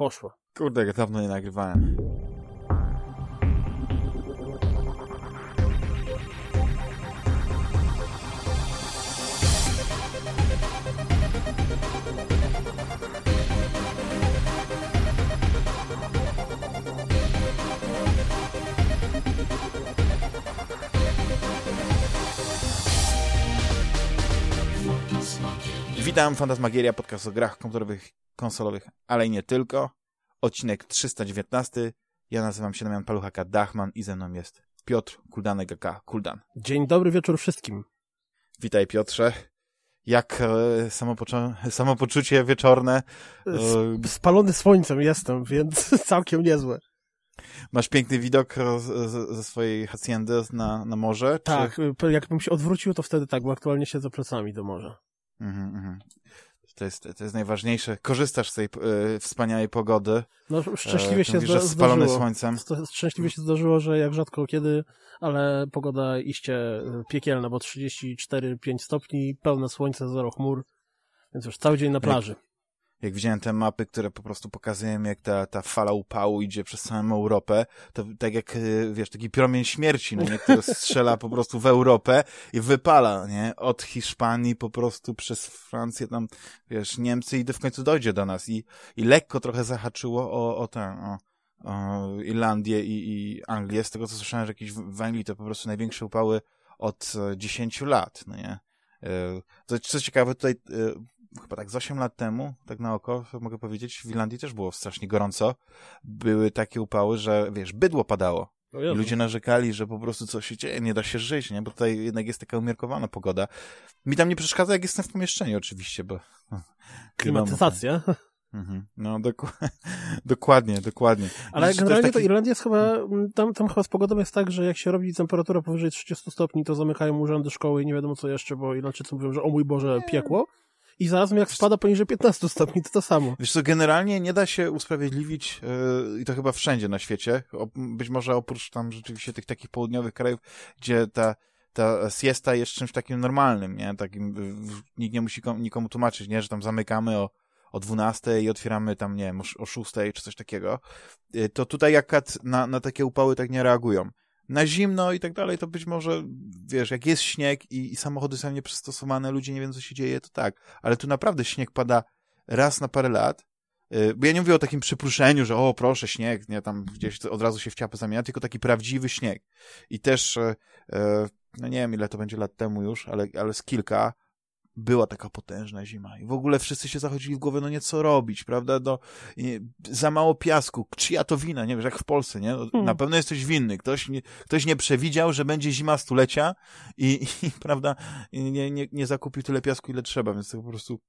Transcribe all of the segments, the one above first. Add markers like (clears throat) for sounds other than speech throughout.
Poszło. Kurde, jak dawno nie nagrywałem. Witam, Fantasmagieria, podcast o grach komputerowych, konsolowych, ale i nie tylko. Odcinek 319. Ja nazywam się Damian Paluchaka Dachman i ze mną jest Piotr Kuldanek AK Kuldan. Dzień dobry wieczór wszystkim. Witaj Piotrze. Jak e, samopoczu samopoczucie wieczorne? E, spalony słońcem jestem, więc (laughs) całkiem niezłe. Masz piękny widok ze swojej haciendy na, na morze? Tak, czy... jakbym się odwrócił, to wtedy tak, bo aktualnie siedzę plecami do morza. Mhm, mhm. To jest, to jest najważniejsze. Korzystasz z tej e, wspaniałej pogody. No, szczęśliwie e, się mówisz, zda spalony słońcem. Szczęśliwie się zdarzyło, że jak rzadko kiedy, ale pogoda iście e, piekielna, bo 34-5 stopni, pełne słońce, zero chmur, więc już cały dzień na plaży jak widziałem te mapy, które po prostu pokazują, jak ta, ta fala upału idzie przez całą Europę, to tak jak, y, wiesz, taki promień śmierci, no nie, który strzela po prostu w Europę i wypala, nie, od Hiszpanii po prostu przez Francję, tam, wiesz, Niemcy i w końcu dojdzie do nas. I, i lekko trochę zahaczyło o, o tę, o, o Irlandię i, i Anglię, z tego co słyszałem, że jakieś w Anglii to po prostu największe upały od 10 lat, no nie. Y, to, co ciekawe, tutaj y, chyba tak z 8 lat temu, tak na oko, mogę powiedzieć, w Irlandii też było strasznie gorąco. Były takie upały, że wiesz, bydło padało. I ludzie narzekali, że po prostu coś się dzieje, nie da się żyć, nie? Bo tutaj jednak jest taka umiarkowana pogoda. Mi tam nie przeszkadza, jak jestem w pomieszczeniu oczywiście, bo... (laughs) Klimatyzacja. Mhm. No, doku (laughs) dokładnie, dokładnie. Ale generalnie taki... to Irlandia jest chyba, tam, tam chyba z pogodą jest tak, że jak się robi temperatura powyżej 30 stopni, to zamykają urzędy szkoły i nie wiadomo co jeszcze, bo Irlandczycy mówią, że o mój Boże, piekło. I zarazem jak spada poniżej 15 stopni, to to samo. Wiesz co, generalnie nie da się usprawiedliwić yy, i to chyba wszędzie na świecie, o, być może oprócz tam rzeczywiście tych takich południowych krajów, gdzie ta ta siesta jest czymś takim normalnym, nie? Takim, nikt nie musi nikomu tłumaczyć, nie? Że tam zamykamy o, o 12 i otwieramy tam, nie wiem, o 6 czy coś takiego. Y, to tutaj jak na, na takie upały tak nie reagują na zimno i tak dalej, to być może, wiesz, jak jest śnieg i, i samochody są nieprzystosowane, ludzie nie wiedzą, co się dzieje, to tak. Ale tu naprawdę śnieg pada raz na parę lat, yy, bo ja nie mówię o takim przypruszeniu, że o, proszę, śnieg, nie, tam gdzieś od razu się w ciapę zamienia, tylko taki prawdziwy śnieg. I też, yy, no nie wiem, ile to będzie lat temu już, ale, ale z kilka, była taka potężna zima i w ogóle wszyscy się zachodzili w głowę, no nie co robić, prawda, no, za mało piasku, czyja to wina, nie wiesz, jak w Polsce, nie, no, hmm. na pewno jesteś winny, ktoś nie, ktoś nie przewidział, że będzie zima stulecia i, (laughs) i prawda, nie, nie, nie zakupił tyle piasku, ile trzeba, więc to po prostu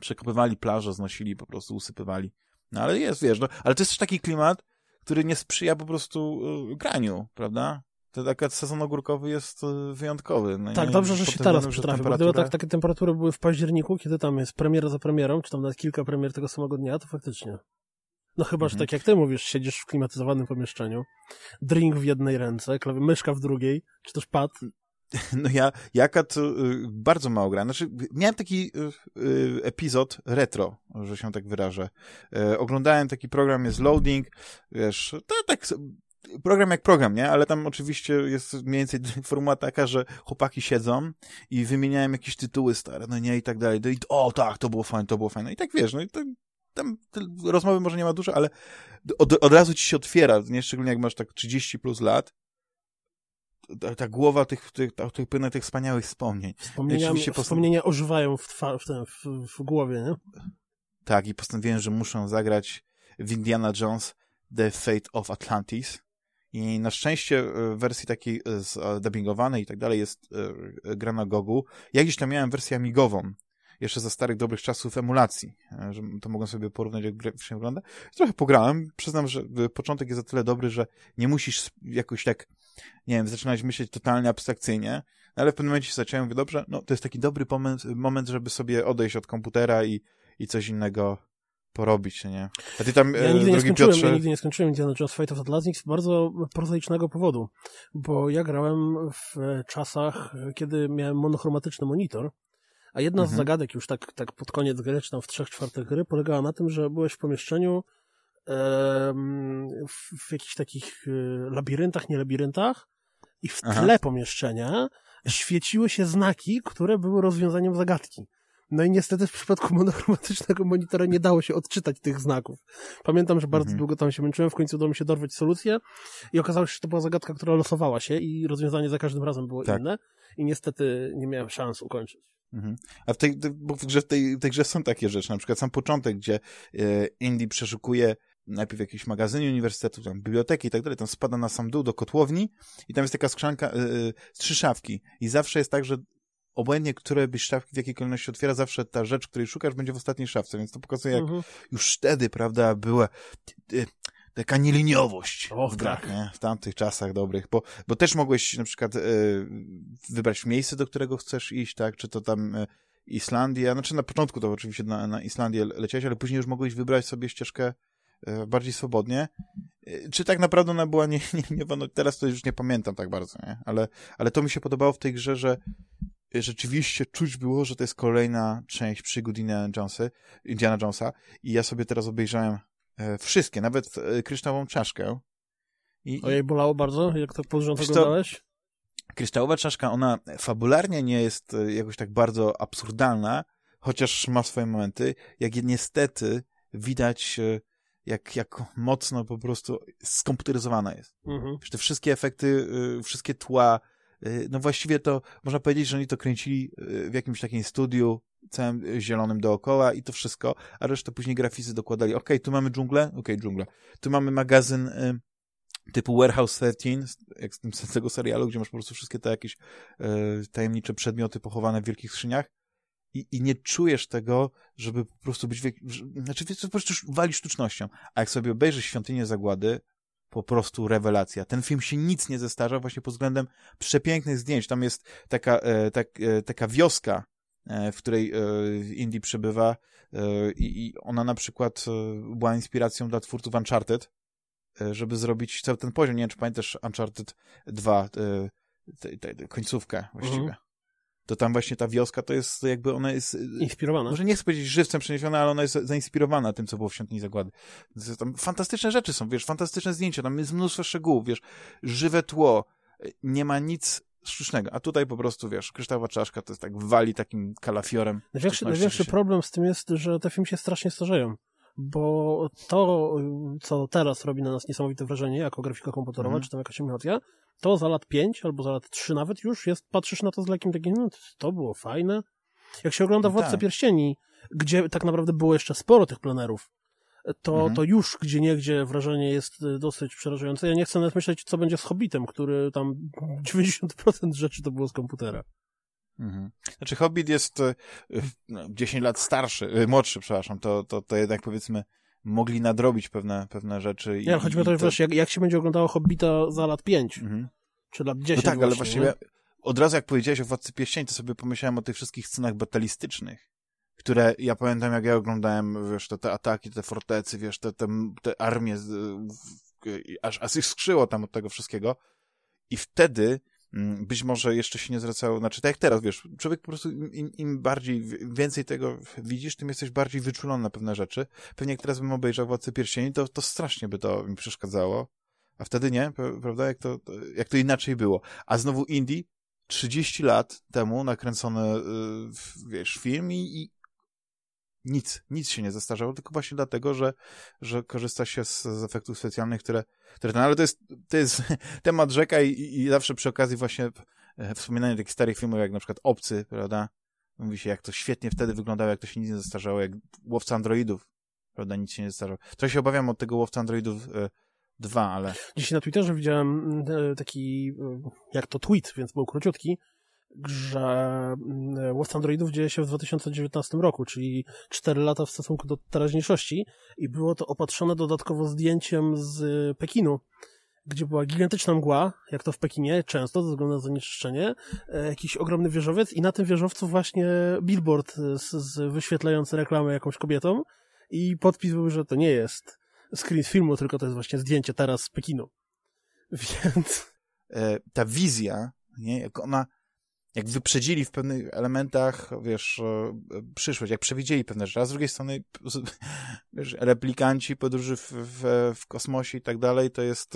przekopywali plaże, znosili, po prostu usypywali, no ale jest, wiesz, no, ale to jest też taki klimat, który nie sprzyja po prostu y, graniu, prawda? To taki sezon ogórkowy jest e, wyjątkowy. No tak, dobrze, że się teraz przytrafił, bo gdyby tak, takie temperatury były w październiku, kiedy tam jest premiera za premierą, czy tam nawet kilka premier tego samego dnia, to faktycznie. No chyba, mhm. że tak jak ty mówisz, siedzisz w klimatyzowanym pomieszczeniu, drink w jednej ręce, klawy, myszka w drugiej, czy też pad. (laughs) No ja, jaka to y, bardzo mało gra. Znaczy, miałem taki y, y, epizod retro, że się tak wyrażę. Y, oglądałem taki program, jest Loading, wiesz, to tak program jak program, nie? Ale tam oczywiście jest mniej więcej (laughs) formuła taka, że chłopaki siedzą i wymieniają jakieś tytuły stare, no nie, i tak dalej. No I, o tak, to było fajne, to było fajne. I tak wiesz, no i to, tam rozmowy może nie ma dużo, ale od, od razu ci się otwiera, nie? Szczególnie jak masz tak 30 plus lat, ta, ta głowa tych, tych, tych, tych, tych wspaniałych wspomnień. Wspomnienia, wspomnienia ożywają w, twa, w, ten, w, w głowie, nie? Tak, i postanowiłem, że muszę zagrać w Indiana Jones The Fate of Atlantis. I na szczęście e, w wersji takiej e, dubbingowanej i tak dalej jest e, gra na Gogu. Ja gdzieś tam miałem wersję amigową, jeszcze za starych dobrych czasów emulacji, że to mogłem sobie porównać, jak gra się wygląda. Trochę pograłem. Przyznam, że początek jest o tyle dobry, że nie musisz jakoś tak, nie wiem, zaczynać myśleć totalnie abstrakcyjnie, ale w pewnym momencie zacząłem, mówię, dobrze, no to jest taki dobry moment, moment żeby sobie odejść od komputera i, i coś innego porobić, nie? A ty tam, ja e, nigdy nie skończyłem, Piotrze... Ja nigdy nie skończyłem Indiana Jones Fate of Atlantis z bardzo prozaicznego powodu, bo ja grałem w czasach, kiedy miałem monochromatyczny monitor, a jedna mhm. z zagadek już tak, tak pod koniec gry, czy tam w trzech czwartych gry, polegała na tym, że byłeś w pomieszczeniu, w, w jakichś takich y, labiryntach, nie labiryntach i w tle Aha. pomieszczenia świeciły się znaki, które były rozwiązaniem zagadki. No i niestety w przypadku (laughs) monochromatycznego monitora nie dało się odczytać tych znaków. Pamiętam, że bardzo mhm. długo tam się męczyłem, w końcu udało mi się dorwać solucję i okazało się, że to była zagadka, która losowała się i rozwiązanie za każdym razem było tak. inne i niestety nie miałem szans ukończyć. Mhm. A w tej, bo w, grze, w, tej, tej grze są takie rzeczy, na przykład sam początek, gdzie e, Indy przeszukuje najpierw jakiś magazynie uniwersytetu, tam biblioteki i tak dalej, tam spada na sam dół do kotłowni i tam jest taka skrzanka, e, e trzy szafki i zawsze jest tak, że obojętnie, które byś szafki w jakiej kolejności otwiera, zawsze ta rzecz, której szukasz, będzie w ostatniej szafce, więc to pokazuje, jak mhm. już wtedy, prawda, była taka nieliniowość o, w grach, tak. nie? w tamtych czasach dobrych, bo, bo też mogłeś na przykład y, wybrać miejsce, do którego chcesz iść, tak, czy to tam y, Islandia, znaczy na początku to oczywiście na, na Islandię leciałeś, ale później już mogłeś wybrać sobie ścieżkę y, bardziej swobodnie. Czy tak naprawdę ona była nie, (laughs) nie, nie no teraz to już nie pamiętam tak bardzo, nie? Ale, ale to mi się podobało w tej grze, że rzeczywiście czuć było, że to jest kolejna część przygód Indiana Jonesa, Indiana Jonesa i ja sobie teraz obejrzałem e, wszystkie, nawet e, kryształową czaszkę. I, Ojej, bolało bardzo, jak to pod rząd oglądałeś? Kryształowa czaszka, ona fabularnie nie jest e, jakoś tak bardzo absurdalna, chociaż ma swoje momenty, jak niestety widać, jak, jak mocno po prostu skomputeryzowana jest. Mhm. Te wszystkie efekty, wszystkie tła, no właściwie to można powiedzieć, że oni to kręcili y, w jakimś takim studiu całym zielonym dookoła i to wszystko, a resztę później graficy dokładali. Ok, tu mamy dżunglę, ok, dżunglę. Tu mamy magazyn y, typu Warehouse 13, jak z tego serialu, gdzie masz po prostu wszystkie te jakieś y, tajemnicze przedmioty pochowane w wielkich skrzyniach i, i nie czujesz tego, żeby po prostu być, wiek... znaczy po prostu wali sztucznością. A jak sobie obejrzysz Świątynię Zagłady, po prostu rewelacja. Ten film się nic nie zestarza właśnie pod względem przepięknych zdjęć. Tam jest taka, e, tak, e, taka wioska, e, w której e, Indie przebywa e, i ona na przykład e, była inspiracją dla twórców Uncharted, żeby zrobić cały ten poziom. Nie wiem, czy pamiętasz Uncharted 2, te, te, te, końcówkę właściwie. Mhm to tam właśnie ta wioska to jest jakby ona jest... Y, Inspirowana. Może nie chcę powiedzieć żywcem przeniesiona, ale ona jest zainspirowana tym, co było w Świątyni Zagłady. Tam fantastyczne rzeczy są, wiesz, fantastyczne zdjęcia, tam jest mnóstwo szczegółów, wiesz, żywe tło, nie ma nic sztucznego, a tutaj po prostu, wiesz, kryształowa czaszka to jest tak wali takim kalafiorem. Największy, największy problem z tym jest, że te filmy się strasznie starzeją bo to, co teraz robi na nas niesamowite wrażenie jako grafika komputerowa, mm. czy tam jakaś animacja, to za lat 5 albo za lat 3 nawet już jest, patrzysz na to z lekkim takim, no to było fajne. Jak się ogląda no Władcę tak. Pierścieni, gdzie tak naprawdę było jeszcze sporo tych planerów, to, mhm. to już gdzie niegdzie wrażenie jest y, dosyć przerażające. Ja nie chcę nawet myśleć, co będzie z Hobbitem, który tam (laughs) 90% rzeczy to było z komputera. Mhm. Znaczy Hobbit jest y, no, 10 lat starszy, y, młodszy, przepraszam, to, to, to jednak powiedzmy mogli nadrobić pewne, pewne rzeczy. I, nie, chodzi o to, to... Wiesz, jak, jak się będzie oglądało Hobbita za lat 5, mhm. czy lat 10 No tak, właśnie, ale właściwie nie? od razu jak powiedziałeś o Władcy Pierścieni, to sobie pomyślałem o tych wszystkich scenach batalistycznych, które ja pamiętam, jak ja oglądałem, wiesz, te, te ataki, te fortecy, wiesz, te, te, te armie, aż, aż ich skrzyło tam od tego wszystkiego. I wtedy być może jeszcze się nie zwracało, znaczy tak jak teraz, wiesz, człowiek po prostu im, im, bardziej, więcej tego widzisz, tym jesteś bardziej wyczulony na pewne rzeczy. Pewnie jak teraz bym obejrzał Władcę Pierścieni, to, to strasznie by to mi przeszkadzało, a wtedy nie, prawda, jak to, jak to inaczej było. A znowu Indie, 30 lat temu nakręcony, y, wiesz, film i, i nic, nic się nie zestarzało, tylko właśnie dlatego, że, że korzysta się z, z efektów specjalnych, które, które no, ale to jest, to jest (laughs) temat rzeka i, i zawsze przy okazji właśnie e, wspominania takich starych filmów, jak na przykład Obcy, prawda, mówi się, jak to świetnie wtedy wyglądało, jak to się nic nie zestarzało, jak Łowca Androidów, prawda, nic się nie zestarzało. Trochę się obawiam od tego Łowca Androidów e, dwa, ale... Dzisiaj na Twitterze widziałem e, taki, jak to tweet, więc był króciutki, że mm, Lost Androidów dzieje się w 2019 roku, czyli 4 lata w stosunku do teraźniejszości i było to opatrzone dodatkowo zdjęciem z Pekinu, gdzie była gigantyczna mgła, jak to w Pekinie, często ze względu na zanieczyszczenie, e, jakiś ogromny wieżowiec i na tym wieżowcu właśnie billboard z, z wyświetlający reklamę jakąś kobietą i podpis był, że to nie jest screen z filmu, tylko to jest właśnie zdjęcie teraz z Pekinu. (laughs) Więc... E, ta wizja, nie, jak ona jak wyprzedzili w pewnych elementach, wiesz, e, przyszłość, jak przewidzieli pewne rzeczy, a z drugiej strony (laughs) wiesz, replikanci podróży w, w, w kosmosie i tak dalej, to jest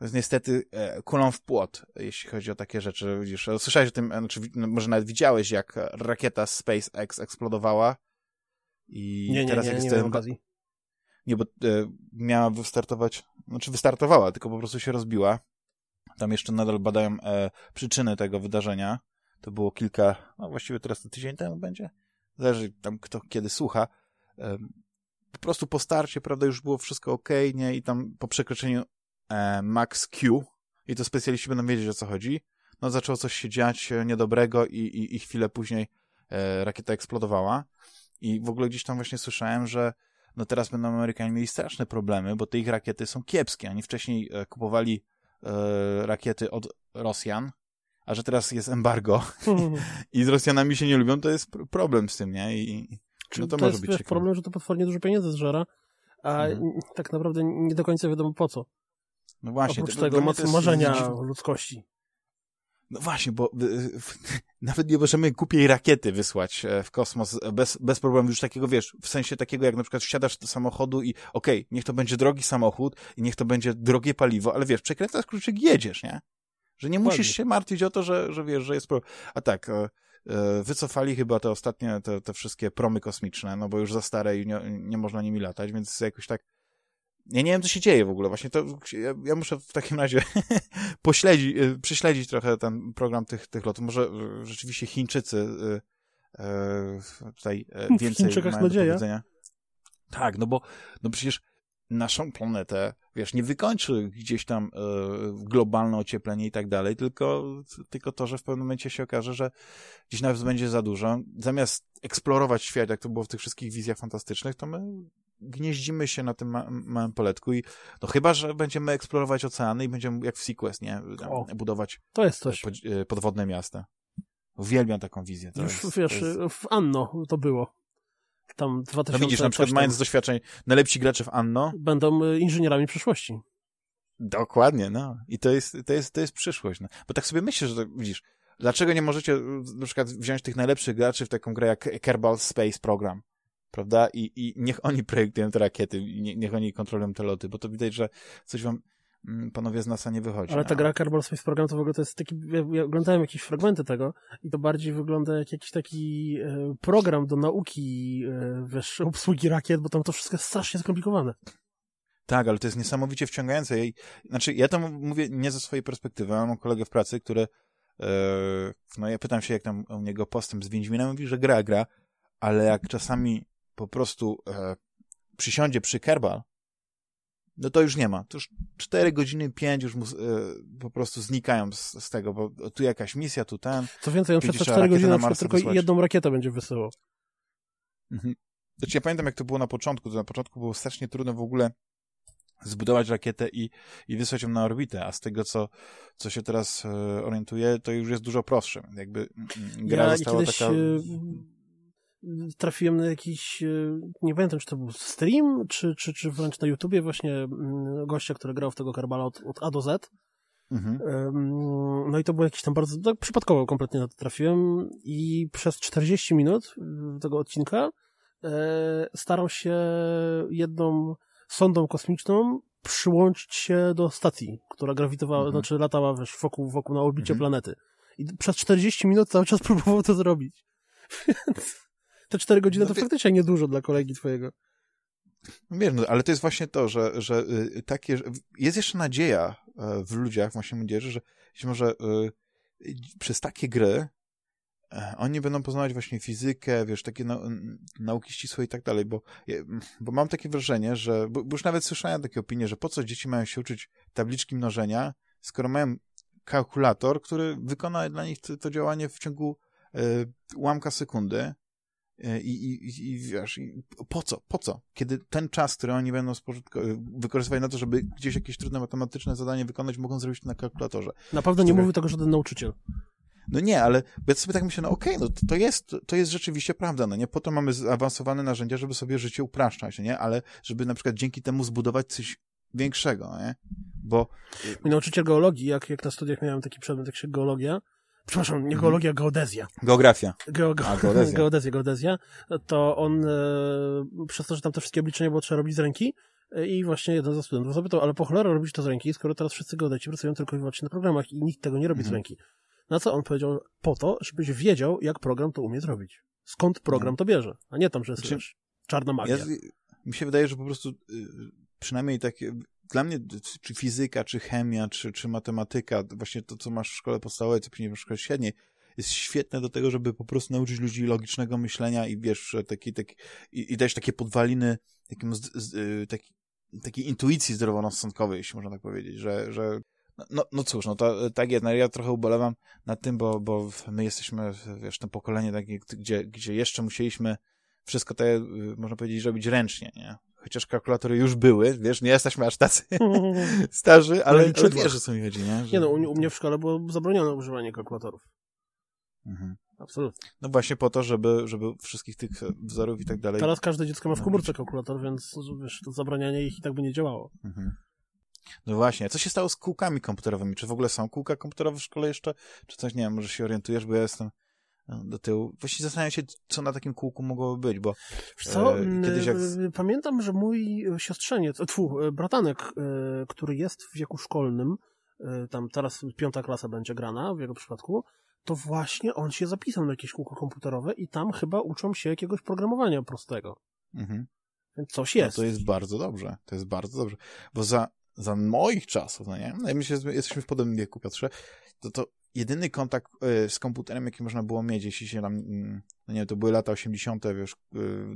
to jest niestety e, kulą w płot, jeśli chodzi o takie rzeczy. Widzisz, słyszałeś o tym, znaczy, no, może nawet widziałeś, jak rakieta SpaceX eksplodowała? I nie, teraz nie, nie, jak nie, jest ten... Nie, bo e, miała wystartować, znaczy wystartowała, tylko po prostu się rozbiła tam jeszcze nadal badają e, przyczyny tego wydarzenia. To było kilka, no właściwie teraz to tydzień temu będzie. Zależy tam kto kiedy słucha. E, po prostu po starcie, prawda, już było wszystko ok, nie? I tam po przekroczeniu e, max Q, i to specjaliści będą wiedzieć o co chodzi, no zaczęło coś się dziać e, niedobrego i, i, i chwilę później e, rakieta eksplodowała. I w ogóle gdzieś tam właśnie słyszałem, że no teraz będą Amerykanie mieli straszne problemy, bo te ich rakiety są kiepskie. Oni wcześniej e, kupowali rakiety od Rosjan, a że teraz jest embargo (laughs) i z Rosjanami się nie lubią, to jest problem z tym, nie? I, no to, to może jest być problem, że to potwornie dużo pieniędzy zżera, a mhm. tak naprawdę nie do końca wiadomo po co. No właśnie. Oprócz tego mocy marzenia ludzkości. No właśnie, bo y, (laughs) nawet nie możemy kupiej rakiety wysłać e, w kosmos bez, bez problemu już takiego, wiesz, w sensie takiego, jak na przykład wsiadasz do samochodu i okej, okay, niech to będzie drogi samochód i niech to będzie drogie paliwo, ale wiesz, przekręcasz kluczyk jedziesz, nie? Że nie musisz się martwić o to, że, że wiesz, że jest problem. A tak, e, e, wycofali chyba te ostatnie, te, te wszystkie promy kosmiczne, no bo już za stare i nie, nie można nimi latać, więc jakoś tak ja nie wiem, co się dzieje w ogóle. Właśnie to ja, ja muszę w takim razie (laughs) pośledzić, y, prześledzić trochę ten program tych, tych lotów. Może y, rzeczywiście Chińczycy y, tutaj więcej w mają nadzieja. do powiedzenia. Tak, no bo no przecież naszą planetę, wiesz, nie wykończy gdzieś tam globalne ocieplenie i tak dalej, tylko, tylko to, że w pewnym momencie się okaże, że gdzieś nawet będzie za dużo. Zamiast eksplorować świat, jak to było w tych wszystkich wizjach fantastycznych, to my gnieździmy się na tym ma małym poletku i no chyba, że będziemy eksplorować oceany i będziemy jak w Sequest, nie? O, budować to jest coś. Pod, e, podwodne miasta. Uwielbiam taką wizję. To Już jest, wiesz, jest... w Anno to było. Tam 2000 No widzisz, na przykład mając doświadczeń, najlepsi gracze w Anno będą e, inżynierami przyszłości. Dokładnie, no. I to jest, to jest, to jest przyszłość. No. Bo tak sobie myślę, że to, widzisz, dlaczego nie możecie na przykład wziąć tych najlepszych graczy w taką grę jak Kerbal Space Program? Prawda? I, i niech (laughs) oni projektują te rakiety, nie, niech oni kontrolują te loty, bo to widać, że coś wam mm, panowie z NASA nie wychodzi. Ale ta no. gra Kerbal Space Program to w ogóle to jest taki, ja, ja oglądałem jakieś fragmenty tego i to bardziej wygląda jak jakiś taki e, program do nauki, e, wiesz, obsługi rakiet, bo tam to wszystko jest strasznie skomplikowane. Tak, ale to jest niesamowicie wciągające. I, znaczy, ja to mówię nie ze swojej perspektywy, mam kolegę w pracy, który e, no ja pytam się, jak tam u niego postęp z Wiedźminem, mówi, że gra, gra, ale jak czasami po prostu e, przysiądzie przy Kerbal, no to już nie ma. To już 4 godziny, 5 już mu, e, po prostu znikają z, z, tego, bo tu jakaś misja, tu ten. Co więcej, on przez 4 godziny na tylko wysłać. jedną rakietę będzie wysyłał. Mhm. Znaczy ja pamiętam, jak to było na początku. To na początku było strasznie trudno w ogóle zbudować rakietę i, i wysłać ją na orbitę, a z tego, co, co się teraz e, orientuje, to już jest dużo prostsze. Jakby mm, mm, gra ja została kiedyś, taka... E, trafiłem na jakiś, e, nie pamiętam, czy to był stream, czy, czy, czy wręcz na YouTubie właśnie mm, gościa, który grał w tego Karbala od, od A do Z. Mhm. No i to było jakieś tam bardzo, tak przypadkowo kompletnie na to trafiłem i przez 40 minut y, tego odcinka e, starał się jedną sondą kosmiczną przyłączyć się do stacji, która grawitowała, mhm. znaczy latała wiesz, wokół, wokół na orbicie mhm. planety. I przez 40 minut cały czas (laughs) próbował to zrobić. Więc te cztery godziny no to faktycznie niedużo dla kolegi twojego. Wiem, no, ale to jest właśnie to, że, że y, takie, jest jeszcze nadzieja e, w ludziach, właśnie młodzieży, że być może y, przez takie gry e, oni będą poznawać właśnie fizykę, wiesz, takie nauki ścisłe i tak dalej, bo, bo mam takie wrażenie, że, bo, bo już nawet słyszałem takie opinie, że po co dzieci mają się uczyć tabliczki mnożenia, skoro mają kalkulator, który wykona dla nich to, to działanie w ciągu y, ułamka sekundy, I, i, i wiesz, i po co? Po co? Kiedy ten czas, który oni będą wykorzystywać na to, żeby gdzieś jakieś trudne matematyczne zadanie wykonać, mogą zrobić to na kalkulatorze. Naprawdę nie mówił tego żaden nauczyciel. No nie, ale ja sobie tak myślę, no okej, okay, no to jest, to jest rzeczywiście prawda, no nie? Po to mamy zaawansowane narzędzia, żeby sobie życie upraszczać, nie? Ale żeby na przykład dzięki temu zbudować coś większego, nie? Bo... Mój nauczyciel geologii, jak, jak na studiach miałem taki przedmiot jak się geologia, przepraszam, nie mhm. geologia, geodezja. Geografia. Geo, A, geodezja. (laughs) geodezja, geodezja, to on e, przez to, że tam te wszystkie obliczenia było trzeba robić z ręki e, i właśnie jeden ze studentów zapytał, ale po cholerę robić to z ręki, skoro teraz wszyscy geodeci pracują tylko i wyłącznie na programach i nikt tego nie robi mhm. z ręki. Na co on powiedział, po to, żebyś wiedział, jak program to umie zrobić. Skąd program mhm. to bierze, a nie tam, że jest znaczy, czarna magia. Ja, mi się wydaje, że po prostu y, przynajmniej takie dla mnie czy fizyka, czy chemia, czy, czy matematyka, właśnie to, co masz w szkole podstawowej, co później w szkole średniej, jest świetne do tego, żeby po prostu nauczyć ludzi logicznego myślenia i wiesz, taki, taki, i, i dać takie podwaliny y, taki, takiej intuicji zdroworozsądkowej, jeśli można tak powiedzieć, że, że no, no, no cóż, no to tak jest, no ja trochę ubolewam nad tym, bo, bo my jesteśmy, wiesz, to pokolenie takie, gdzie, gdzie jeszcze musieliśmy wszystko to, y, można powiedzieć, robić ręcznie, nie? Chociaż kalkulatory już były, wiesz, nie jesteśmy aż tacy (laughs) starzy, ale, no ale wiesz, o co mi chodzi, nie? Że... Nie no, u, u, mnie w szkole było zabronione używanie kalkulatorów. Mhm. Absolutnie. No właśnie po to, żeby, żeby wszystkich tych wzorów i tak dalej... Teraz każde dziecko ma w komórce kalkulator, więc wiesz, to zabranianie ich i tak by nie działało. Mhm. No właśnie, co się stało z kółkami komputerowymi? Czy w ogóle są kółka komputerowe w szkole jeszcze? Czy coś, nie wiem, może się orientujesz, bo ja jestem do tyłu. Właściwie zastanawiam się, co na takim kółku mogłoby być, bo co, e, kiedyś jak... Pamiętam, że mój siostrzeniec, tfu, bratanek, e, który jest w wieku szkolnym, e, tam teraz piąta klasa będzie grana w jego przypadku, to właśnie on się zapisał na jakieś kółko komputerowe i tam chyba uczą się jakiegoś programowania prostego. Mhm. Więc coś jest. No to jest bardzo dobrze. To jest bardzo dobrze. Bo za, za moich czasów, no nie? No, myślę, że jesteśmy w podobnym wieku, Piotrze, to, to jedyny kontakt y, z komputerem, jaki można było mieć, jeśli się tam, mm, no nie to były lata 80., wiesz, y,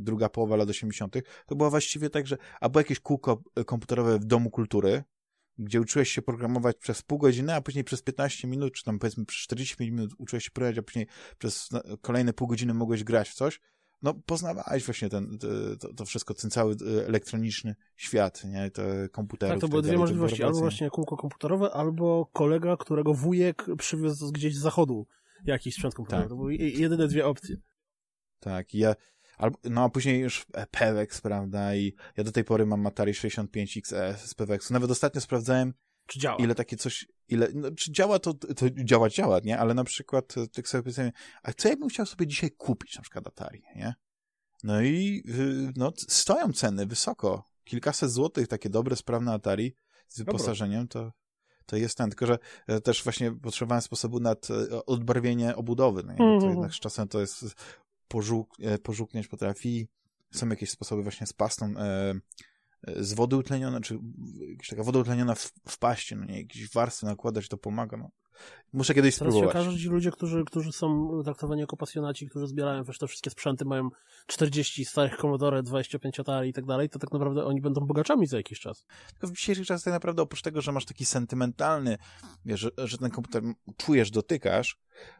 druga połowa lat 80., to było właściwie tak, że albo jakieś kółko y, komputerowe w Domu Kultury, gdzie uczyłeś się programować przez pół godziny, a później przez 15 minut, czy tam powiedzmy przez 45 minut uczyłeś się programować, a później przez no, kolejne pół godziny mogłeś grać w coś, no poznawałeś właśnie ten, to, to, wszystko, ten cały e, elektroniczny świat, nie, te komputery. Tak, to były dwie możliwości, albo właśnie kółko komputerowe, albo kolega, którego wujek przywiózł gdzieś z zachodu jakiś sprzęt komputerowy. Tak. To były jedyne dwie opcje. Tak, ja, albo, no a później już Pewex, prawda, i ja do tej pory mam Atari 65XE z Pewexu. Nawet ostatnio sprawdzałem, czy działa? Ile takie coś, ile, no, czy działa to, to działa, działa, nie? Ale na przykład, e, tak sobie pytałem, a co ja bym chciał sobie dzisiaj kupić, na przykład Atari, nie? No i, y, no, stoją ceny wysoko. Kilkaset złotych, takie dobre, sprawne Atari z wyposażeniem, to, to jest ten, tylko że e, też właśnie potrzebowałem sposobu na e, odbarwienie obudowy, no nie? Bo to mhm. jednak z czasem to jest pożółk, pożółkniać potrafi, są jakieś sposoby właśnie z pastą, e, z wody utleniona, czy jakaś taka woda utleniona w, w paście, no nie, jakieś warstwy nakładać, to pomaga, no. Muszę kiedyś Teraz spróbować. Teraz się okaże, że ci ludzie, którzy, którzy są traktowani jako pasjonaci, którzy zbierają wiesz, te wszystkie sprzęty, mają 40 starych Commodore, 25 Atari i tak dalej, to tak naprawdę oni będą bogaczami za jakiś czas. Tylko w dzisiejszych czasach tak naprawdę oprócz tego, że masz taki sentymentalny, wiesz, że, że ten komputer czujesz, dotykasz,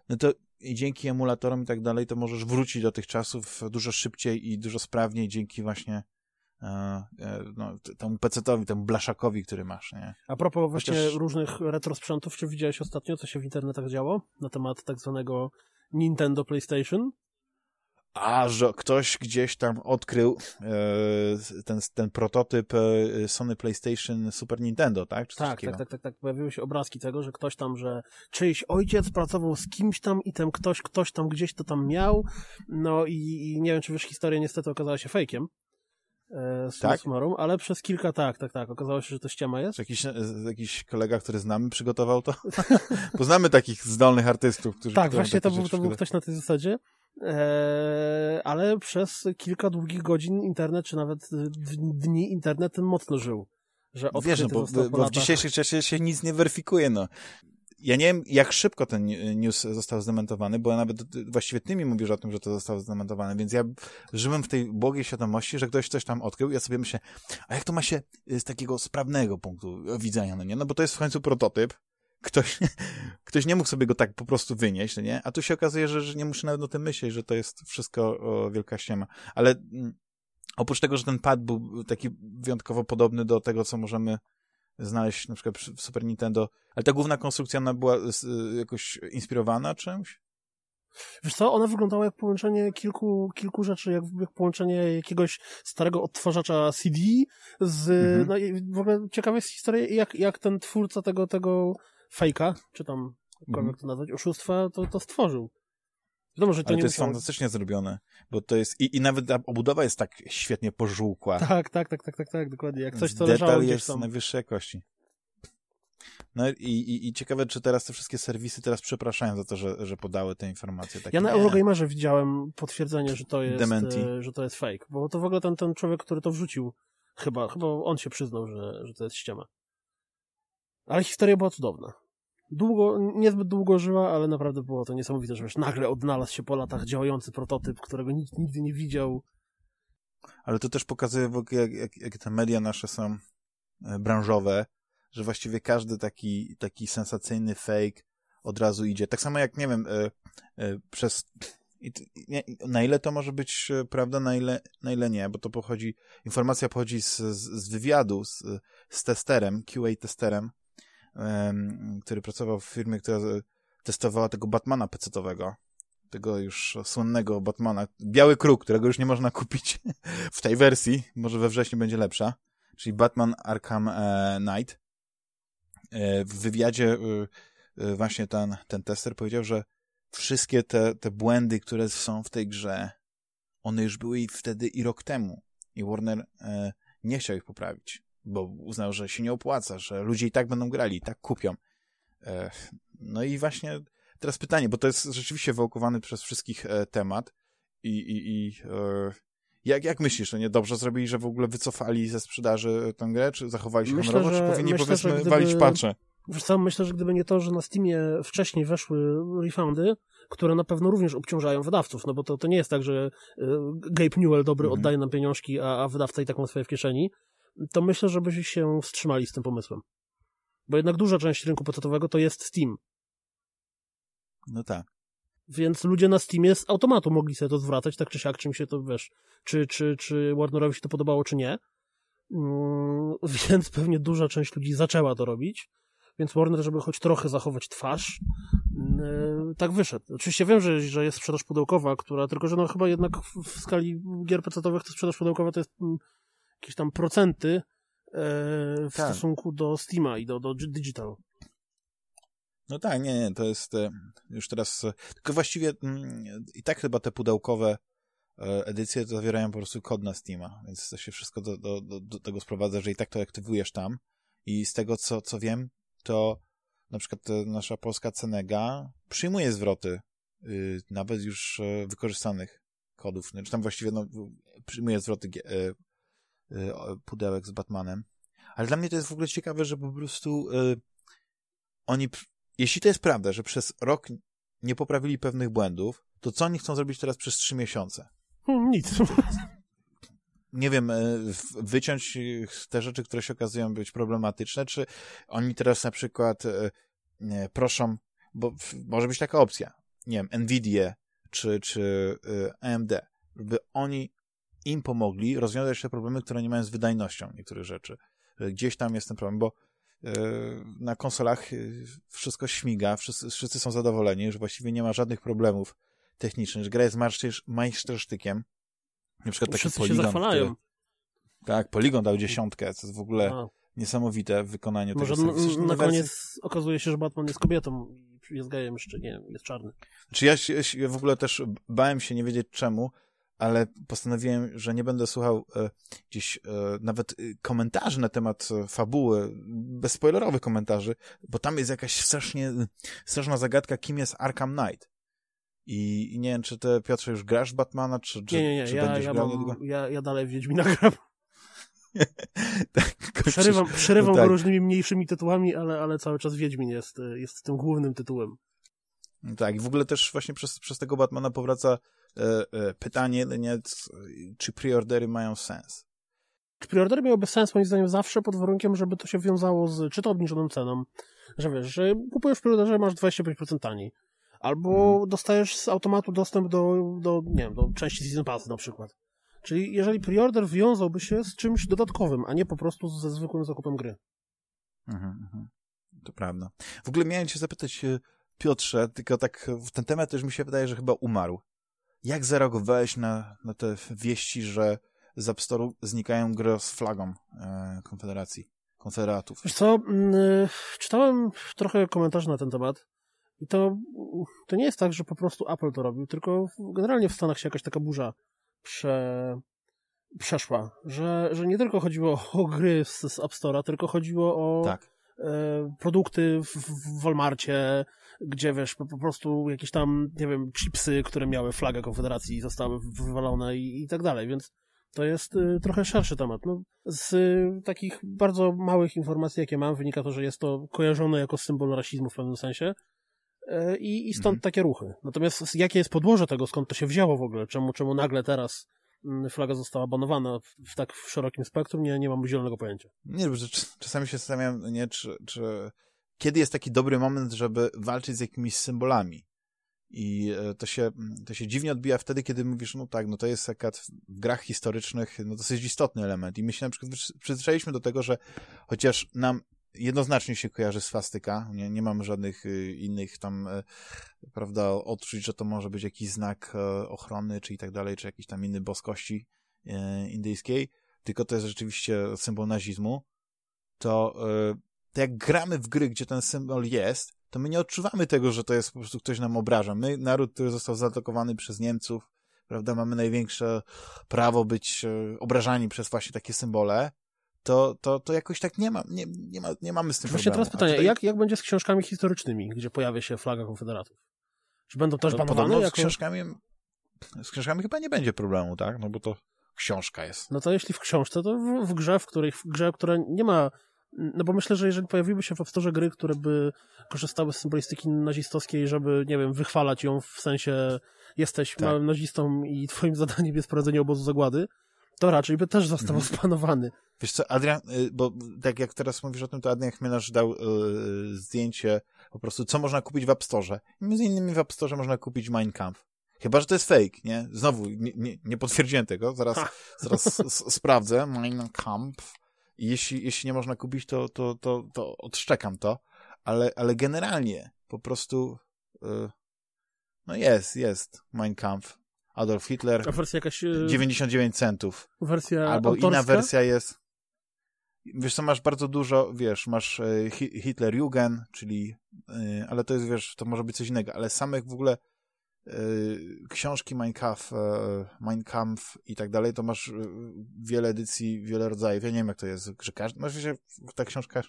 no to i dzięki emulatorom i tak dalej, to możesz wrócić do tych czasów dużo szybciej i dużo sprawniej dzięki właśnie no, temu pecetowi, temu blaszakowi, który masz, nie? A propos właśnie Chociaż... różnych retro sprzętów, czy widziałeś ostatnio, co się w internetach działo na temat tak zwanego Nintendo PlayStation? A, że ktoś gdzieś tam odkrył e, ten, ten prototyp e, Sony PlayStation Super Nintendo, tak? Czy tak, tak, tak, tak, tak. Pojawiły się obrazki tego, że ktoś tam, że czyjś ojciec pracował z kimś tam i ten ktoś, ktoś tam gdzieś to tam miał. No i, i nie wiem, czy wiesz, historia niestety okazała się fejkiem. E, z tak? Ale przez kilka, tak, tak, tak. Okazało się, że to ściema jest. Jakiś, e, jakiś kolega, który znamy, przygotował to? (laughs) Poznamy takich zdolnych artystów, którzy... Tak, właśnie to był, to był ktoś na tej zasadzie. Eee, ale przez kilka długich godzin internet, czy nawet dni internet mocno żył. Że Wiesz, no, bo, bo w dzisiejszych czasie się nic nie weryfikuje, no ja nie wiem, jak szybko ten news został zdementowany, bo nawet właściwie ty mi mówisz o tym, że to zostało zdementowane, więc ja żyłem w tej błogiej świadomości, że ktoś coś tam odkrył ja sobie myślę, a jak to ma się z takiego sprawnego punktu widzenia, no nie? No bo to jest w końcu prototyp, ktoś, (laughs) ktoś nie mógł sobie go tak po prostu wynieść, no nie? A tu się okazuje, że, że nie muszę nawet o tym myśleć, że to jest wszystko o, wielka ściema. Ale mm, oprócz tego, że ten pad był taki wyjątkowo podobny do tego, co możemy znaleźć na przykład w Super Nintendo, ale ta główna konstrukcja ona była jakoś inspirowana czymś? Wiesz co, ona wyglądała jak połączenie kilku, kilku rzeczy, jak, jak połączenie jakiegoś starego odtwarzacza CD z, mhm. no w ogóle ciekawa jest historia, jak, jak ten twórca tego, tego fejka, czy tam jakkolwiek mm. to nazwać, oszustwa, to, to stworzył. Wiadomo, że to Ale to jest musiało... fantastycznie zrobione, bo to jest, i, i nawet ta obudowa jest tak świetnie pożółkła. Tak, tak, tak, tak, tak, tak, dokładnie, jak coś, co Detal jest tam. najwyższej jakości. No i, i, i ciekawe, czy teraz te wszystkie serwisy teraz przepraszają za to, że, że podały te informacje. Takie, ja na Eurogamerze widziałem potwierdzenie, że to jest, e, że to jest fake, bo to w ogóle ten, ten człowiek, który to wrzucił, chyba, chyba on się przyznał, że, że to jest ściema. Ale historia była cudowna. Długo, niezbyt długo żyła, ale naprawdę było to niesamowite, że wiesz, nagle odnalazł się po latach działający prototyp, którego nikt nigdy nie widział. Ale to też pokazuje, jak, jak, jak te media nasze są e, branżowe, że właściwie każdy taki, taki sensacyjny fake od razu idzie. Tak samo jak, nie wiem, y, y, przez... Nie, na ile to może być prawda, na ile, na ile nie, bo to pochodzi, informacja pochodzi z, z, z wywiadu z, z testerem, QA testerem, który pracował w firmie, która testowała tego Batmana pecetowego, tego już słynnego Batmana, Biały Kruk, którego już nie można kupić (laughs) w tej wersji, może we wrześniu będzie lepsza, czyli Batman Arkham e, Knight. E, w wywiadzie e, e, właśnie ten, ten tester powiedział, że wszystkie te, te błędy, które są w tej grze, one już były wtedy i rok temu. I Warner nie chciał ich poprawić, bo uznał, że się nie opłaca, że ludzie i tak będą grali, i tak kupią. No i właśnie teraz pytanie, bo to jest rzeczywiście wałkowany przez wszystkich temat i, i, i jak, jak myślisz, że nie dobrze zrobili, że w ogóle wycofali ze sprzedaży tę grę, czy zachowali się myślę, honorowo, czy powinni myślę, powiedzmy gdyby, walić? Wiesz co, myślę, że gdyby nie to, że na Steamie wcześniej weszły refundy, które na pewno również obciążają wydawców, no bo to, to nie jest tak, że Gabe Newell dobry mhm. oddaje nam pieniążki, a, a wydawca i tak ma swoje w kieszeni, to myślę, żeby się wstrzymali z tym pomysłem. Bo jednak duża część rynku pecetowego to jest Steam. No tak. Więc ludzie na Steamie z automatu mogli sobie to zwracać, tak czy siak, czym się to, wiesz, czy, czy, czy Warnerowi się to podobało, czy nie. Mm, (laughs) więc pewnie duża część ludzi zaczęła to robić. Więc Warner, żeby choć trochę zachować twarz, yy, tak wyszedł. Oczywiście wiem, że, że jest sprzedaż pudełkowa, która, tylko że no chyba jednak w, w skali gier PC-owych to sprzedaż pudełkowa to jest mm, jakieś tam procenty yy, w tak. stosunku do Steama i do, do digital. No tak, nie, nie, to jest e, już teraz, e, tylko właściwie mm, i tak chyba te pudełkowe e, edycje zawierają po prostu kod na Steama, więc to się wszystko do, do, do, tego sprowadza, że i tak to aktywujesz tam i z tego, co, co wiem, to na przykład nasza polska Cenega przyjmuje zwroty y, nawet już wykorzystanych kodów, czy tam właściwie no, przyjmuje zwroty pudełek z Batmanem. Ale dla mnie to jest w ogóle ciekawe, że po prostu y, oni jeśli to jest prawda, że przez rok nie poprawili pewnych błędów, to co oni chcą zrobić teraz przez trzy miesiące? Hmm, nic. (laughs) Nie wiem, e, wyciąć te rzeczy, które się okazują być problematyczne, czy oni teraz na przykład proszą, bo może być taka opcja, nie wiem, NVIDIA czy, czy AMD, żeby oni im pomogli rozwiązać te problemy, które nie mają z wydajnością niektórych rzeczy. Gdzieś tam jest ten problem, bo na konsolach y, wszystko śmiga, wszyscy, wszyscy są zadowoleni, że właściwie nie ma żadnych problemów technicznych, że gra jest majstersztykiem. Na przykład taki wszyscy Polygon, się zachwalają. Który, tak, Polygon dał dziesiątkę, co jest w ogóle A. niesamowite w wykonaniu Może tego Może na, na koniec okazuje się, że Batman jest kobietą jest gejem jeszcze, nie jest czarny. Czy ja, ja w ogóle też bałem się nie wiedzieć czemu, ale postanowiłem, że nie będę słuchał e, gdzieś e, nawet e, komentarzy na temat e, fabuły, bezspoilerowych komentarzy, bo tam jest jakaś strasznie, straszna zagadka, kim jest Arkham Knight. I, I, nie wiem, czy ty, Piotrze, już grasz Batmana, czy, czy, nie, nie, nie. czy ja, będziesz ja grał mam, ja, ja dalej w Wiedźmina gram. (laughs) tak, przerywam przerywam no tak. go różnymi mniejszymi tytułami, ale, ale cały czas Wiedźmin jest, jest tym głównym tytułem. Tak, i w ogóle też właśnie przez, przez tego Batmana powraca E, e, pytanie, nie, czy preordery mają sens? Czy preordery miałyby sens, moim zdaniem, zawsze pod warunkiem, żeby to się wiązało z czy to obniżoną ceną, że wiesz, że kupujesz w preorderze, masz 25% taniej. Albo hmm. dostajesz z automatu dostęp do, do, nie wiem, do części Season Pass na przykład. Czyli jeżeli preorder wiązałby się z czymś dodatkowym, a nie po prostu ze zwykłym zakupem gry. Mhm, mhm. To prawda. W ogóle miałem cię zapytać, e, Piotrze, tylko tak w ten temat też mi się wydaje, że chyba umarł. Jak zareagowałeś na, na te wieści, że z App Store'u znikają gry z flagą e, Konfederacji, Konfederatów? Wiesz co, mm, czytałem trochę komentarzy na ten temat I to, to nie jest tak, że po prostu Apple to robił, tylko generalnie w Stanach się jakaś taka burza prze, przeszła, że, że nie tylko chodziło o gry z, z App Store'a, tylko chodziło o tak. e, produkty w, w Walmarcie, gdzie wiesz, po, po, prostu jakieś tam, nie wiem, chipsy, które miały flagę Konfederacji zostały wywalone i, i tak dalej, więc to jest y, trochę szerszy temat. No, z y, takich bardzo małych informacji, jakie mam, wynika to, że jest to kojarzone jako symbol rasizmu w pewnym sensie y, i, stąd mhm. takie ruchy. Natomiast jakie jest podłoże tego, skąd to się wzięło w ogóle, czemu, czemu nagle teraz mm, flaga została banowana w, w tak szerokim spektrum, nie, nie mam zielonego pojęcia. Nie, że czasami się zastanawiam, nie, czy, czy kiedy jest taki dobry moment, żeby walczyć z jakimiś symbolami. I e, to się, to się dziwnie odbija wtedy, kiedy mówisz, no tak, no to jest akurat w grach historycznych no dosyć istotny element. I my się na przykład przyzwyczailiśmy do tego, że chociaż nam jednoznacznie się kojarzy swastyka, nie, nie mamy żadnych y, innych tam, e, prawda, odczuć, że to może być jakiś znak e, ochrony, czy i tak dalej, czy jakiś tam inny boskości indyjskiej, tylko to jest rzeczywiście symbol nazizmu, to, to jak gramy w gry, gdzie ten symbol jest, to my nie odczuwamy tego, że to jest po prostu ktoś nam obraża. My, naród, który został zaatakowany przez Niemców, prawda, mamy największe prawo być e, obrażani przez właśnie takie symbole, to, to, to jakoś tak nie ma, nie, nie, ma, nie mamy z tym Właśnie problemu. teraz pytanie, tutaj... jak, jak będzie z książkami historycznymi, gdzie pojawia się flaga konfederatów? Czy będą też no, banowane? Jako... Z książkami, z książkami chyba nie będzie problemu, tak? No bo to książka jest. No to jeśli w książce, to w, w grze, w której, w grze, która nie ma no bo myślę, że jeżeli pojawiły się w App Store gry, które by korzystały z symbolistyki nazistowskiej, żeby, nie wiem, wychwalać ją w sensie jesteś tak. małym nazistą i twoim zadaniem jest prowadzenie obozu zagłady, to raczej by też został mhm. spanowany. Wiesz co, Adrian, y, bo tak jak teraz mówisz o tym, to Adrian Chmielarz dał yy, zdjęcie po prostu, co można kupić w App Store. Między innymi w App Store można kupić Mein Kampf. Chyba, że to jest fake, nie? Znowu, nie, nie, nie potwierdziłem tego, zaraz, zaraz sprawdzę. Mein Kampf jeśli, jeśli nie można kupić, to, to, to, to odszczekam to, ale, ale generalnie po prostu yy, no jest, jest Mein Kampf. Adolf Hitler. A wersja jakaś... 99 centów. Wersja Albo autorska? inna wersja jest... Wiesz co, masz bardzo dużo, wiesz, masz Hitler Jugend, czyli... Yy, ale to jest, wiesz, to może być coś innego, ale samych w ogóle Y, książki Mein Kampf, e, Mein Kampf i tak dalej, to masz y, wiele edycji, wiele rodzajów. Ja nie wiem, jak to jest, że każdy, no się ta książka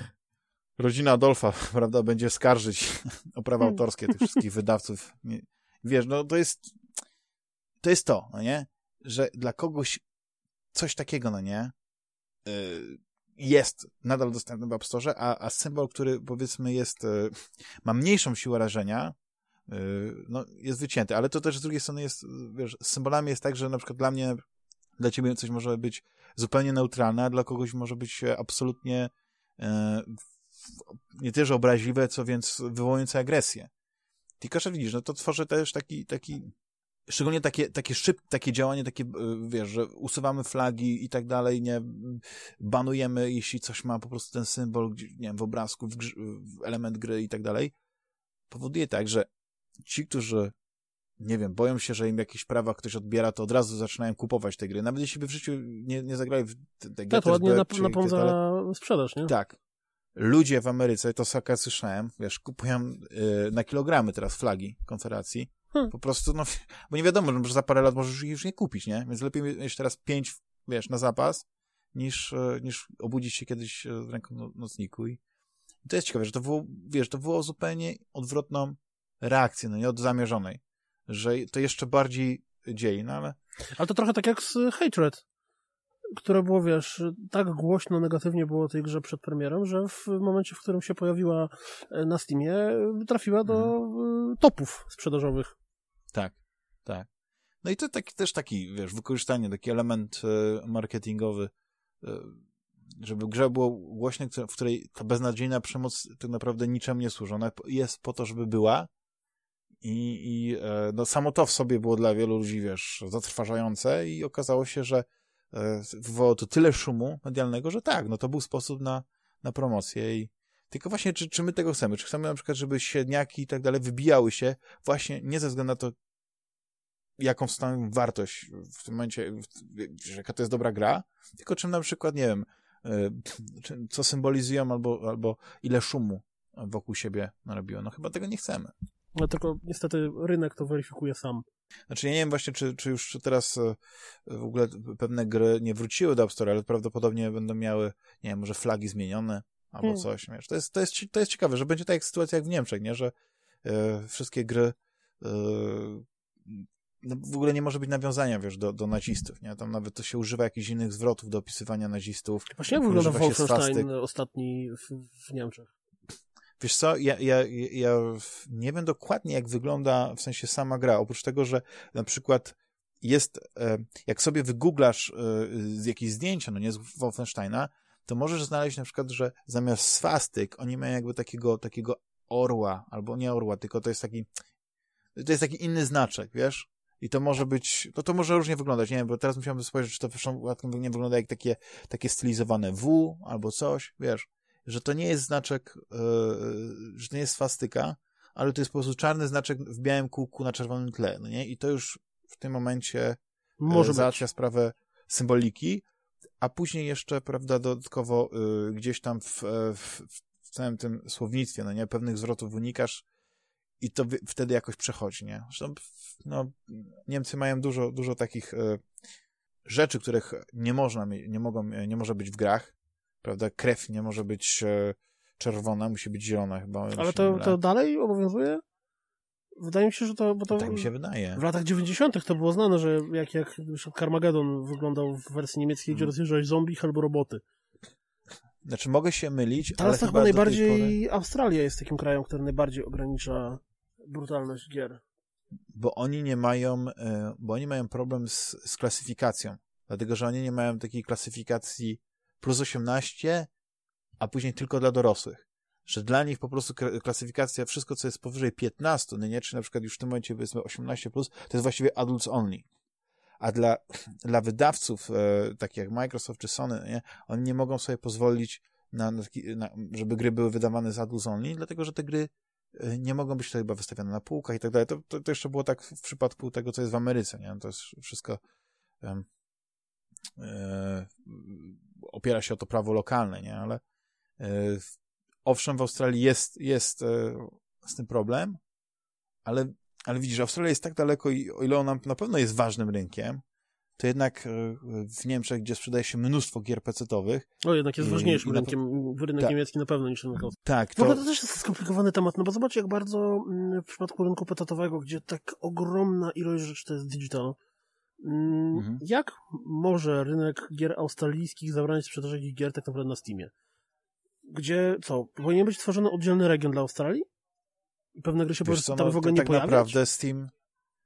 (laughs) rodzina Adolfa, (laughs) prawda, będzie skarżyć (laughs) o prawa hmm. autorskie tych wszystkich wydawców. Wiesz, no to jest to jest to, no nie? Że dla kogoś coś takiego, no nie? Y, jest nadal dostępny w App Store, a, a symbol, który powiedzmy jest, ma mniejszą siłę rażenia, Y, no, jest wycięty, ale to też z drugiej strony jest, wiesz, symbolami jest tak, że na przykład dla mnie, dla ciebie coś może być zupełnie neutralne, a dla kogoś może być absolutnie e, nie tyle, że obraźliwe, co więc wywołujące agresję. Że widzisz, no to tworzy też taki, taki szczególnie takie, takie szyb, takie działanie, takie, y, wiesz, że usuwamy flagi i tak dalej, nie, banujemy, jeśli coś ma po prostu ten symbol, nie wiem, w obrazku, w, w element gry i tak dalej, powoduje tak, że ci, którzy nie wiem, boją się, że im jakieś prawa ktoś odbiera, to od razu zaczynają kupować te gry. Nawet jeśli by w życiu nie, nie zagrali w te, te Tak, to ładnie nap napędza ale... sprzedaż, nie? Tak. Ludzie w Ameryce, to Saka słyszałem, wiesz, kupują yy, na kilogramy teraz flagi Konfederacji. Hmm. Po prostu, no, (laughs) bo nie wiadomo, że za parę lat możesz ich już nie kupić, nie? Więc lepiej mieć teraz pięć, wiesz, na zapas, niż, yy, niż obudzić się kiedyś w ręką no, nocniku. I, I to jest ciekawe, że to było, wiesz, to było zupełnie odwrotną reakcji, no nie od zamierzonej, że to jeszcze bardziej dzieje, no ale... Ale to trochę tak jak z Hatred, które było, wiesz, tak głośno negatywnie było tej grze przed premierą, że w momencie, w którym się pojawiła e, na Steamie, trafiła do mhm. topów sprzedażowych. Tak, tak. No i to taki, też taki, wiesz, wykorzystanie, taki element e, marketingowy, e, żeby grze było głośne, w której ta beznadziejna przemoc tak naprawdę niczemu nie służy. Ona jest po to, żeby była, i, i e, no, samo to w sobie było dla wielu ludzi, wiesz, zatrważające i okazało się, że e, wywołało to tyle szumu medialnego, że tak, no to był sposób na, na promocję i tylko właśnie, czy, czy my tego chcemy? Czy chcemy na przykład, żeby średniaki i tak dalej wybijały się właśnie nie ze względu na to, jaką stanowią wartość w tym momencie, że jaka to jest dobra gra, tylko czym na przykład, nie wiem, e, co symbolizują albo, albo ile szumu wokół siebie narobiło. No chyba tego nie chcemy. No tylko niestety rynek to weryfikuje sam. Znaczy ja nie wiem właśnie, czy, czy już teraz e, w ogóle pewne gry nie wróciły do App Store, ale prawdopodobnie będą miały, nie wiem, może flagi zmienione albo hmm. coś. Wiesz. To, jest, to, jest, to jest ciekawe, że będzie tak jak sytuacja jak w Niemczech, nie? że e, wszystkie gry e, no, w ogóle nie może być nawiązania, wiesz, do, do nazistów, nie? Tam nawet to się używa jakichś innych zwrotów do opisywania nazistów. Właśnie jak wygląda Wolfenstein ostatni w, w Niemczech? Wiesz co, ja, ja, ja nie wiem dokładnie, jak wygląda w sensie sama gra, oprócz tego, że na przykład jest, e, jak sobie wygooglasz e, jakieś zdjęcia, no nie z Wolfensteina, to możesz znaleźć na przykład, że zamiast swastyk oni mają jakby takiego, takiego orła, albo nie orła, tylko to jest taki, to jest taki inny znaczek, wiesz? I to może być, to, to może różnie wyglądać, nie wiem, bo teraz musiałem spojrzeć, czy to przypadkiem nie wygląda jak takie, takie stylizowane W albo coś, wiesz? Że to nie jest znaczek, yy, że to nie jest swastyka, ale to jest po prostu czarny znaczek w białym kółku na czerwonym tle, no nie? I to już w tym momencie e, Może załatwia być. sprawę symboliki, a później jeszcze, prawda, dodatkowo gdzieś tam w, w, w, całym tym słownictwie, no nie? Pewnych zwrotów unikasz i to wtedy jakoś przechodzi, nie? Zresztą, no, Niemcy mają dużo, dużo takich rzeczy, których nie można, nie mogą, nie może być w grach, prawda, krew nie może być e, czerwona, musi być zielona chyba. Ale to, to dalej obowiązuje? Wydaje mi się, że to... Bo to tak mi się wydaje. W latach 90. to było znane, że jak, jak Carmageddon wyglądał w wersji niemieckiej, gdzie hmm. rozjeżdżałeś zombie albo roboty. Znaczy mogę się mylić, Teraz ale chyba, chyba najbardziej pory... Australia jest takim krajem, który najbardziej ogranicza brutalność gier. Bo oni nie mają, e, bo oni mają problem z, z klasyfikacją. Dlatego, że oni nie mają takiej klasyfikacji plus 18, a później tylko dla dorosłych. Że dla nich po prostu klasyfikacja, wszystko co jest powyżej 15, no nie, czy na przykład już w tym momencie powiedzmy 18, plus, to jest właściwie adults only. A dla, (clears throat) dla wydawców, e, takich jak Microsoft czy Sony, nie, oni nie mogą sobie pozwolić na, na, na, żeby gry były wydawane z adults only, dlatego że te gry e, nie mogą być to chyba wystawiane na półkach i tak dalej. To, to, to, jeszcze było tak w przypadku tego, co jest w Ameryce, nie? To jest wszystko um, opiera się o to prawo lokalne, nie? Ale e, owszem, w Australii jest, jest e, z tym problem, ale, ale widzisz, Australia jest tak daleko i o ile ona na pewno jest ważnym rynkiem, to jednak e, w Niemczech, gdzie sprzedaje się mnóstwo gier pecetowych... O, jednak jest ważniejszym rynkiem, rynek tak, niemiecki na pewno niż rynek Tak. To... W ogóle to też jest skomplikowany temat, no bo zobacz jak bardzo mm, w przypadku rynku pecetowego, gdzie tak ogromna ilość rzeczy to jest digital, mhm. Jak może rynek gier australijskich zabrać sprzedaży ich gier tak naprawdę na Steamie? Gdzie, co, powinien być tworzony oddzielny region dla Australii? I pewne gry się po prostu tam no, w ogóle nie tak pojawiać? naprawdę Steam,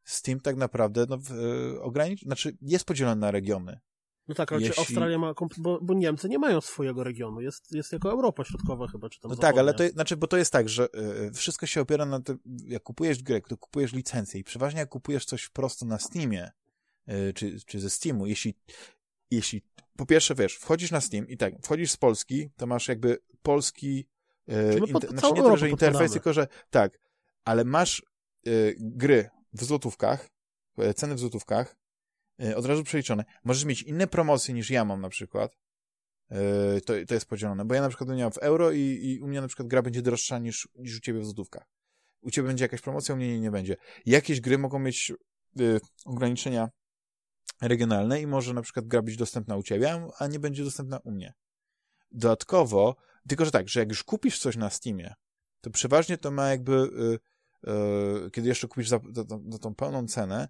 Steam tak naprawdę no, yy, ogranicz... znaczy jest podzielony na regiony. No tak, ale Jeśli... Australia ma, bo, bo, Niemcy nie mają swojego regionu, jest, jest jako Europa Środkowa chyba, czy tam No tak, ale to, znaczy, bo to jest tak, że y, wszystko się opiera na tym, jak kupujesz grę, to kupujesz licencję i przeważnie jak kupujesz coś prosto na Steamie, E, czy, czy ze Steamu, jeśli, jeśli po pierwsze, wiesz, wchodzisz na Steam i tak, wchodzisz z Polski, to masz jakby polski e, inter, znaczy nie tyle, że interfejs, tylko że tak, ale masz e, gry w złotówkach, e, ceny w złotówkach, e, od razu przeliczone. Możesz mieć inne promocje niż ja mam na przykład, to, to jest podzielone, bo ja na przykład miałem w euro i, i u mnie na przykład gra będzie droższa niż, niż u ciebie w złotówkach. U ciebie będzie jakaś promocja, u mnie nie, nie będzie. Jakieś gry mogą mieć ograniczenia regionalne i może na przykład gra być dostępna u ciebie, a nie będzie dostępna u mnie. Dodatkowo, tylko że tak, że jak już kupisz coś na Steamie, to przeważnie to ma jakby, yy, yy, kiedy jeszcze kupisz za, tą pełną cenę,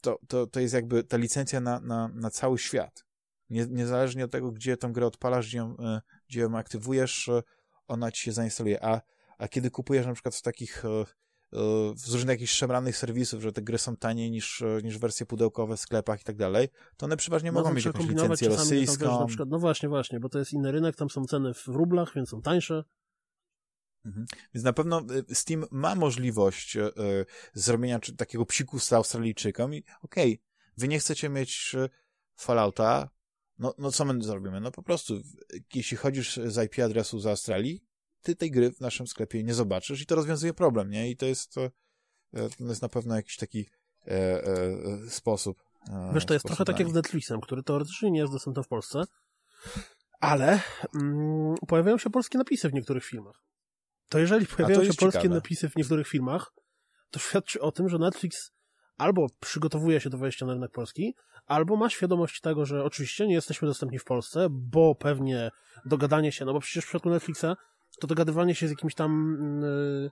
to, to, to jest jakby ta licencja na, na, na cały świat. Nie, niezależnie od tego, gdzie tą grę odpalasz, gdzie ją, yy, gdzie ją aktywujesz, ona ci się zainstaluje. A, a kiedy kupujesz na przykład w takich z różnych jakichś szemranych serwisów, że te gry są taniej niż, niż wersje pudełkowe w sklepach i tak dalej, to one przeważnie mogą mieć jakąś licencję rosyjską. Tam, przykład, no właśnie, właśnie, bo to jest inny rynek, tam są ceny w rublach, więc są tańsze. Mhm. Więc na pewno y, Steam ma możliwość zrobienia takiego psikusa Australijczykom i okej, okay, wy nie chcecie mieć Fallouta, no, no co my zrobimy? No po prostu, jeśli chodzisz z IP adresu z Australii, ty tej gry w naszym sklepie nie zobaczysz i to rozwiązuje problem, nie? I to jest, e, to jest na pewno jakiś taki e, e, sposób. E, Wiesz, to jest trochę tak jak z Netflixem, który teoretycznie nie jest dostępny w Polsce, ale mm, pojawiają się polskie napisy w niektórych filmach. to jeżeli pojawiają się polskie ciekawe. napisy w niektórych filmach, to świadczy o tym, że Netflix albo przygotowuje się do wejścia na rynek polski, albo ma świadomość tego, że oczywiście nie jesteśmy dostępni w Polsce, bo pewnie dogadanie się, no bo przecież w przypadku Netflixa to dogadywanie się z jakimiś tam y,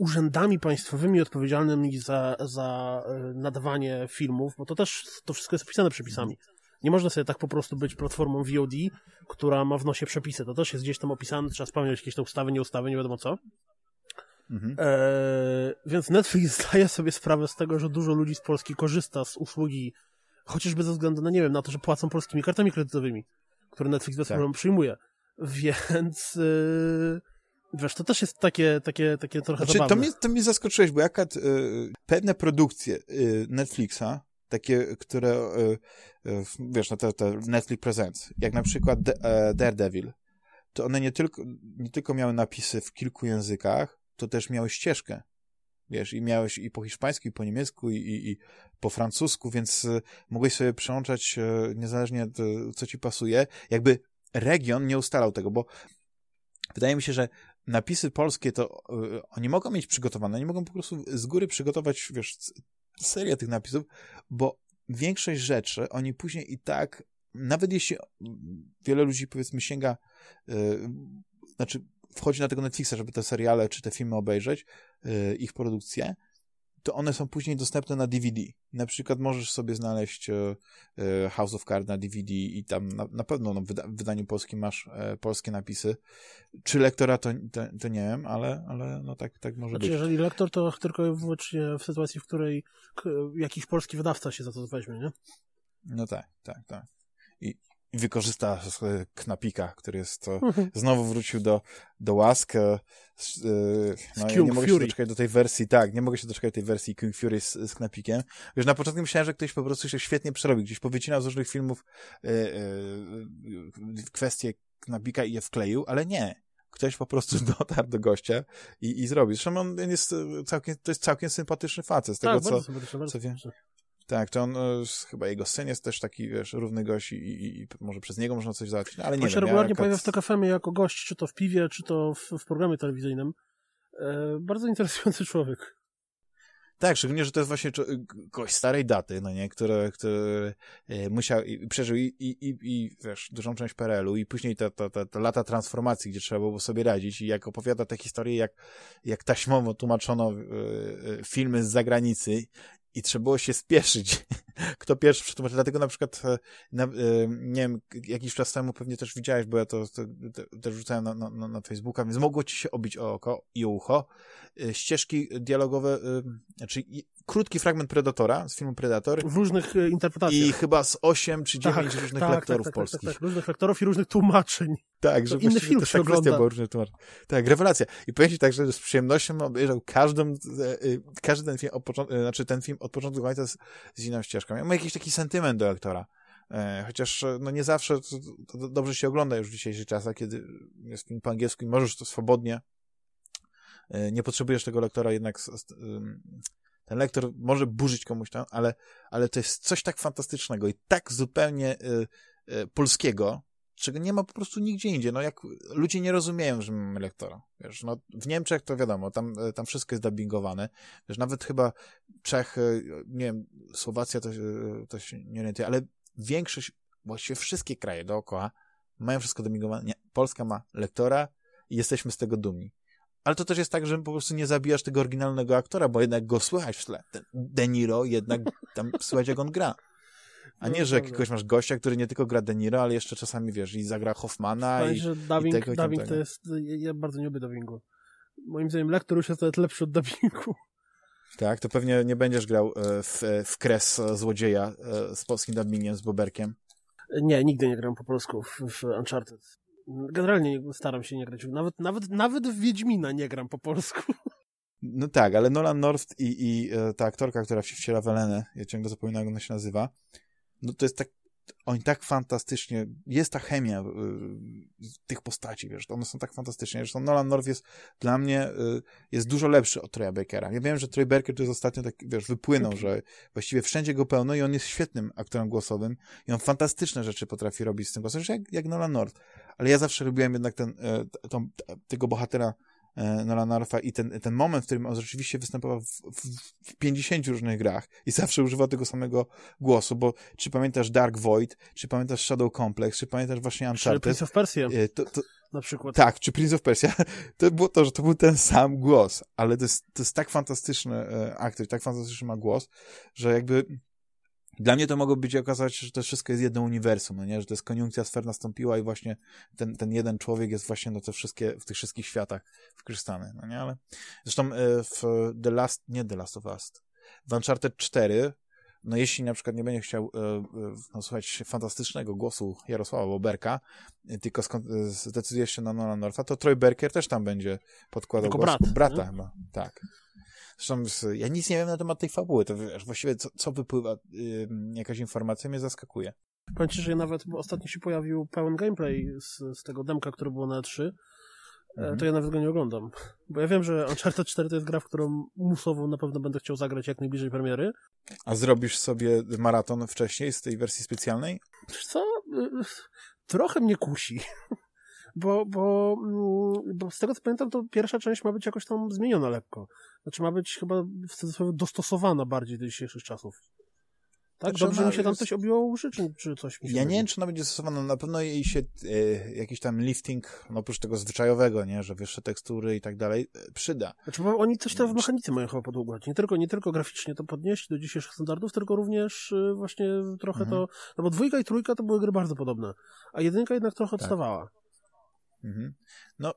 urzędami państwowymi odpowiedzialnymi za, za y, nadawanie filmów, bo to też to wszystko jest opisane przepisami. Nie można sobie tak po prostu być platformą VOD, która ma w nosie przepisy. To też jest gdzieś tam opisane, trzeba spełniać jakieś te ustawy, nie ustawy, nie wiadomo co. Mhm. E, więc Netflix (laughs) zdaje sobie sprawę z tego, że dużo ludzi z Polski korzysta z usługi, chociażby ze względu na, nie wiem, na to, że płacą polskimi kartami kredytowymi, które Netflix bez tak. problemu przyjmuje. Więc yy, wiesz, to też jest takie, takie, takie trochę znaczy, zabawne. To mnie, to mnie zaskoczyłeś, bo jaka yy, pewne produkcje yy, Netflixa, takie, które yy, wiesz, no te, te Netflix Presents, jak na przykład e, Daredevil, to one nie tylko, nie tylko miały napisy w kilku językach, to też miałeś ścieżkę. Wiesz, i miałeś i po hiszpańsku, i po niemiecku, i, i, i po francusku, więc y, mogłeś sobie przełączać y, niezależnie od, co ci pasuje. Jakby region nie ustalał tego, bo wydaje mi się, że napisy polskie to y, oni mogą mieć przygotowane, nie mogą po prostu z góry przygotować, wiesz, serię tych napisów, bo większość rzeczy oni później i tak, nawet jeśli wiele ludzi powiedzmy sięga, znaczy wchodzi na tego Netflixa, żeby te seriale czy te filmy obejrzeć, ich produkcje, to one są później dostępne na DVD. Na przykład możesz sobie znaleźć yy, House of Cards na DVD i tam na, na pewno no, w, wyda w wydaniu polskim masz yy, polskie napisy. Czy lektora to, to, to, nie wiem, ale, ale no tak, tak może znaczy, być. Jeżeli lektor, to tylko i wyłącznie w sytuacji, w której jakiś polski wydawca się za to weźmie, nie? No tak, tak, tak. I, i wykorzysta Knapika, który jest to, mhm. znowu wrócił do, do łask. E, no, nie mogę się doczekać do tej wersji, tak, nie mogę się doczekać tej wersji King Fury z, z Knapikiem. Wiesz, na początku myślałem, że ktoś po prostu się świetnie przerobił, gdzieś powycinał z różnych filmów yy, yy, kwestie Knapika i je wkleił, ale nie ktoś po prostu (laughs) dotarł do gościa i, i zrobił. Zresztą on jest całkiem, to jest całkiem sympatyczny facet, z tak, tego co, co wiem. Tak, to on, e, chyba jego syn jest też taki, wiesz, równy gość i, i, i może przez niego można coś załatwić, no, ale nie on się regularnie ja pojawia w TKFM jako gość, czy to w piwie, czy to w, w programie telewizyjnym. E, bardzo interesujący człowiek. Tak, szczególnie, że to jest właśnie gość starej daty, no nie, który, który e, musiał, i, przeżył i, i, i, wiesz, dużą część PRL-u i później te, te, te, te, lata transformacji, gdzie trzeba było sobie radzić i jak opowiada te historie, jak, jak taśmowo tłumaczono y, filmy z zagranicy i trzeba było się spieszyć, (laughs) kto pierwszy przetłumaczy. Dlatego na przykład, e, na, e, nie wiem, jakiś czas temu pewnie też widziałeś, bo ja to, też rzucałem na, na, na Facebooka, więc mogło ci się obić o oko i o ucho. E, ścieżki dialogowe, znaczy krótki fragment Predatora, z filmu Predator. W różnych e, interpretacjach. I chyba z 8 czy 9 tak, różnych tak, lektorów tak, tak, tak polskich. Tak, tak, różnych lektorów i różnych tłumaczeń. Tak, że inny film się ogląda. Była różnych tłumaczeń. Tak, rewelacja. I powiem ci tak, że z przyjemnością obejrzał każdą, e, e, każdy ten film od początku, znaczy ten film od początku do końca z, z inną ścieżką. Ja mam jakiś taki sentyment do aktora. Chociaż no nie zawsze to, to dobrze się ogląda już w dzisiejszych czasach, kiedy jest film po angielsku i możesz to swobodnie. Nie potrzebujesz tego lektora jednak ten lektor może burzyć komuś tam, ale, ale to jest coś tak fantastycznego i tak zupełnie y, y, polskiego, czego nie ma po prostu nigdzie indziej. No jak ludzie nie rozumieją, że mamy lektora. Wiesz, no w Niemczech to wiadomo, tam, y, tam wszystko jest dubbingowane. Wiesz, nawet chyba Czech, y, nie wiem, Słowacja to, y, to się nie orientuje, ale większość, właściwie wszystkie kraje dookoła mają wszystko dubbingowane. Nie, Polska ma lektora i jesteśmy z tego dumni ale to też jest tak, że po prostu nie zabijasz tego oryginalnego aktora, bo jednak go słychać w tle. Ten De Niro jednak tam (laughs) słychać, jak on gra. A nie, no, że jakiegoś masz gościa, który nie tylko gra De Niro, ale jeszcze czasami, wiesz, i zagra Hoffmana i, że dubbing, i tego, i dubbing to jest... Ja bardzo nie lubię dubbingu. Moim zdaniem lektor już jest nawet lepszy od dubbingu. Tak, to pewnie nie będziesz grał e, w, w kres złodzieja e, z polskim dubbingiem, z Boberkiem. Nie, nigdy nie gram po polsku w, w Uncharted. Generalnie staram się nie grać. Nawet, nawet, nawet w Wiedźmina nie gram po polsku. (laughs) No tak, ale Nolan North i, i e, ta aktorka, która się wciela w Elenę, ja ciągle zapominam, jak ona się nazywa, no to jest tak, oni tak fantastycznie, jest ta chemia y, tych postaci, wiesz, one są tak fantastycznie. Zresztą Nolan North jest dla mnie, y, jest dużo lepszy od Troya Bakera. Ja wiem, że Troy Baker to jest ostatnio tak, wiesz, wypłynął, że właściwie wszędzie go pełno i on jest świetnym aktorem głosowym i on fantastyczne rzeczy potrafi robić z tym głosem, jak, jak Nolan North. Ale ja zawsze lubiłem jednak ten, y, tego bohatera Nolan Northa i ten, ten moment, w którym on rzeczywiście występował w, w, w 50 różnych grach i zawsze używał tego samego głosu, bo czy pamiętasz Dark Void, czy pamiętasz Shadow Complex, czy pamiętasz właśnie Uncharted? Czy Prince of Persia. E, to, to, na przykład. Tak, czy Prince of Persia. (laughs) To było to, że to był ten sam głos, ale to jest, to jest tak fantastyczny e, aktor, tak fantastyczny ma głos, że jakby dla mnie to mogło być okazać, że to wszystko jest jedno uniwersum, no nie? że to jest koniunkcja sfer nastąpiła i właśnie ten, ten jeden człowiek jest właśnie no, te wszystkie, w tych wszystkich światach wkrystany, no nie? Ale zresztą e, w The Last, nie The Last of Us, w Uncharted 4 no jeśli na przykład nie będzie chciał e, e, no, słuchać fantastycznego głosu Jarosława Boberka, tylko zdecyduje się na Nolan Northa, to Troy Berker też tam będzie podkładał głos. Brat, brata nie? chyba, tak. Zresztą ja nic nie wiem na temat tej fabuły, to wiesz, właściwie co, co wypływa, yy, jakaś informacja mnie zaskakuje. Powiem ci, że nawet, ostatnio się pojawił pełen gameplay z, z tego demka, który było na E3, mhm. to ja nawet go nie oglądam. (laughs) Bo ja wiem, że Uncharted 4 to jest gra, w którą musowo na pewno będę chciał zagrać jak najbliżej premiery. A zrobisz sobie maraton wcześniej z tej wersji specjalnej? Wiesz co? Y, trochę mnie kusi (laughs) bo, bo, mm, bo z tego co pamiętam, to pierwsza część ma być jakoś tam zmieniona lekko. Znaczy ma być chyba w cudzysłowie dostosowana bardziej do dzisiejszych czasów. Tak? Znaczy Dobrze mi się tam jest... coś obiło uszy, czy, czy coś mi się Ja nie wiem, czy ona będzie stosowana. Na pewno jej się e, jakiś tam lifting, no oprócz tego zwyczajowego, nie, że wyższe tekstury i tak dalej, e, przyda. Znaczy, bo oni coś tam w mechanice mają chyba podługać. Nie tylko, nie tylko graficznie to podnieść do dzisiejszych standardów, tylko również y, właśnie trochę mhm. to... No bo dwójka i trójka to były gry bardzo podobne, a jedynka jednak trochę tak. odstawała. Mhm. No,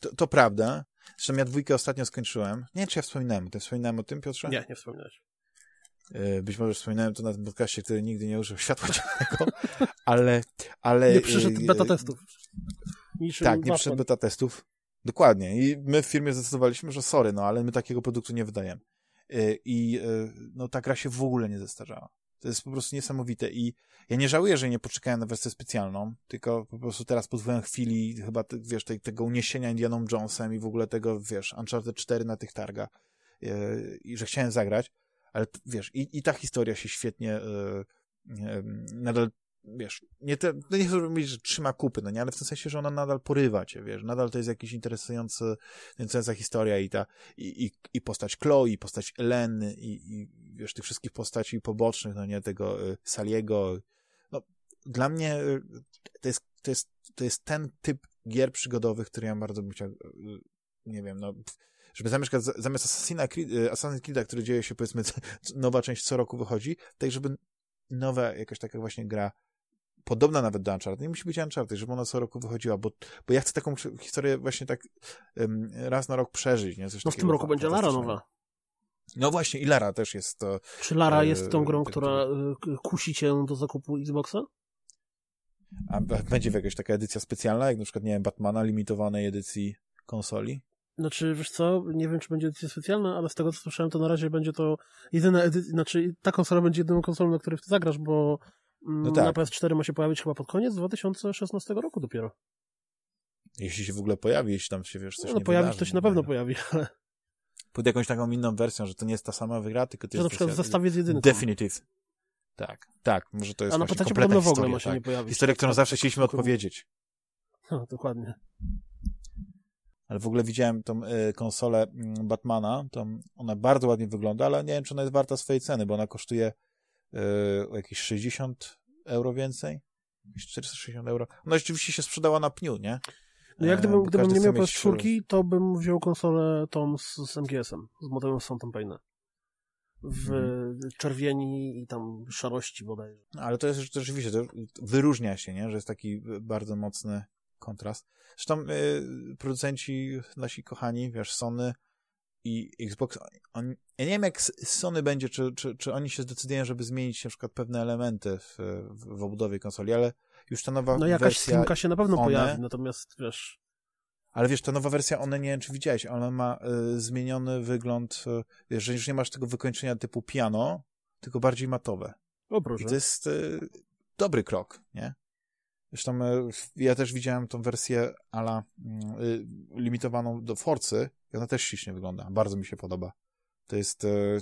to, to, prawda. Zresztą ja dwójkę ostatnio skończyłem. Nie wiem, czy ja wspominałem. Ty wspominałem o tym, Piotrze? Nie, nie wspominałeś. E, być może wspominałem to na tym podcaście, który nigdy nie użył światła (laughs) dziennego, ale, ale... Nie przyszedł beta testów. Niczym tak, nie przyszedł beta testów. Dokładnie. I my w firmie zdecydowaliśmy, że sorry, no ale my takiego produktu nie wydajemy. E, I e, no ta gra się w ogóle nie zestarzała. To jest po prostu niesamowite i ja nie żałuję, że nie poczekałem na wersję specjalną, tylko po prostu teraz wpływem chwili chyba, wiesz, tego uniesienia Indianą Jonesem i w ogóle tego, wiesz, Uncharted 4 na tych targach yy, i że chciałem zagrać, ale wiesz, i, i ta historia się świetnie yy, yy, nadal wiesz, nie, te, no nie chcę mówić, że trzyma kupy, no nie, ale w tym sensie, że ona nadal porywa cię, wiesz, nadal to jest jakiś interesujący, interesująca historia i ta, i, i, i postać Chloe, i postać Eleny, i, i wiesz, tych wszystkich postaci pobocznych, no nie, tego y, Saliego, no, dla mnie y, to jest, to jest, to jest ten typ gier przygodowych, który ja bardzo bym chciał, y, nie wiem, no, żeby zamieszkać zamiast Assassin's Creed, Assassin's Creed'a, który dzieje się, powiedzmy, (laughs) nowa część co roku wychodzi, tak żeby nowa jakaś taka właśnie gra podobna nawet do Uncharted, nie musi być Uncharted, żeby ona co roku wychodziła, bo, bo ja chcę taką historię właśnie tak um, raz na rok przeżyć, nie? Coś no w tym roku będzie Lara nowa. No właśnie, i Lara też jest to. Czy Lara e, jest tą grą, która e, kusi cię do zakupu Xboxa? A będzie jakaś taka edycja specjalna, jak na przykład, nie wiem, Batmana, limitowanej edycji konsoli? Znaczy, wiesz co, nie wiem, czy będzie edycja specjalna, ale z tego, co słyszałem, to na razie będzie to jedyna edycja, znaczy ta konsola będzie jedyną konsolą, na której ty zagrasz, bo no mm, tak. Na PS4 ma się pojawić chyba pod koniec 2016 roku dopiero. Jeśli się w ogóle pojawi, jeśli tam się wiesz, coś no, no pojawi, to się na pewno pojawi, (laughs) ale... Pójdę jakąś taką inną wersją, że to nie jest ta sama wygra, tylko to że jest... na przykład w zestawie z jedynką. Definitive. Tak, tak, może to jest A na PC podobno w ogóle ma się tak. nie pojawić. Historia, którą zawsze chcieliśmy odpowiedzieć. No, dokładnie. Ale w ogóle widziałem tą y, konsolę y, Batmana, to ona bardzo ładnie wygląda, ale nie wiem, czy ona jest warta swojej ceny, bo ona kosztuje o jakieś 60 euro więcej, 460 euro. No rzeczywiście się sprzedała na pniu, nie? No jak gdybym, gdybym nie miał PS4, to bym wziął konsolę tą z, z MGS-em, z modelem Phantom Paina. W hmm. czerwieni i tam szarości bodajże. No, ale to jest rzeczywiście, to wyróżnia się, nie? że jest taki bardzo mocny kontrast. Zresztą y, producenci nasi kochani, wiesz, Sony i Xbox, on, ja nie wiem jak Sony będzie, czy, czy, czy oni się zdecydują, żeby zmienić na przykład pewne elementy w, w, obudowie konsoli, ale już ta nowa no, wersja... No jakaś streamka się na pewno one, pojawi, natomiast wiesz... Ale wiesz, ta nowa wersja, one nie wiem, czy widziałeś, ona ma y, zmieniony wygląd, y, że już nie masz tego wykończenia typu piano, tylko bardziej matowe. O proszę. I to jest y, dobry krok, nie? Zresztą ja też widziałem tą wersję ala y, limitowaną do Forcy i ona też ślicznie wygląda. Bardzo mi się podoba. To jest e,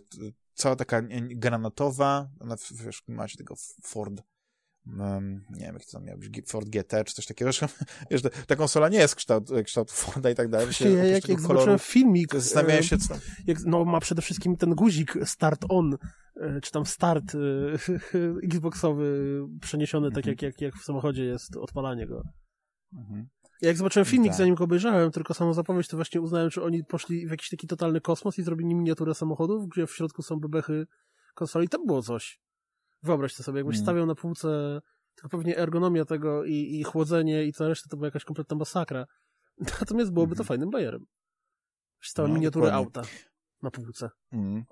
cała taka granatowa, ona wiesz, macie tego Ford um, nie wiem, jak to miał być, Ford GT czy coś takiego. (laughs) Wiesz, ta konsola nie jest kształt, kształt Forda i tak dalej. Właśnie, ja, jak, jak zobaczyłem filmik, zastanawiałem się, co... Jak, no, ma przede wszystkim ten guzik start on, e, czy tam start e, (laughs) Xboxowy przeniesiony tak mhm. tak jak, jak, jak w samochodzie jest odpalanie go. Mhm. Jak zobaczyłem filmik, tak. zanim go obejrzałem, tylko samą zapowiedź, to właśnie uznałem, że oni poszli w jakiś taki totalny kosmos i zrobili miniaturę samochodów, gdzie w środku są bebechy konsoli. Tam było coś. Wyobraź to sobie, jakbyś hmm. stawiał na półce, tylko pewnie ergonomia tego i, i chłodzenie i co reszta to była jakaś kompletna masakra. (laughs) Natomiast byłoby to mhm. fajnym bajerem. Stała no, miniaturę auta na półce. Mm.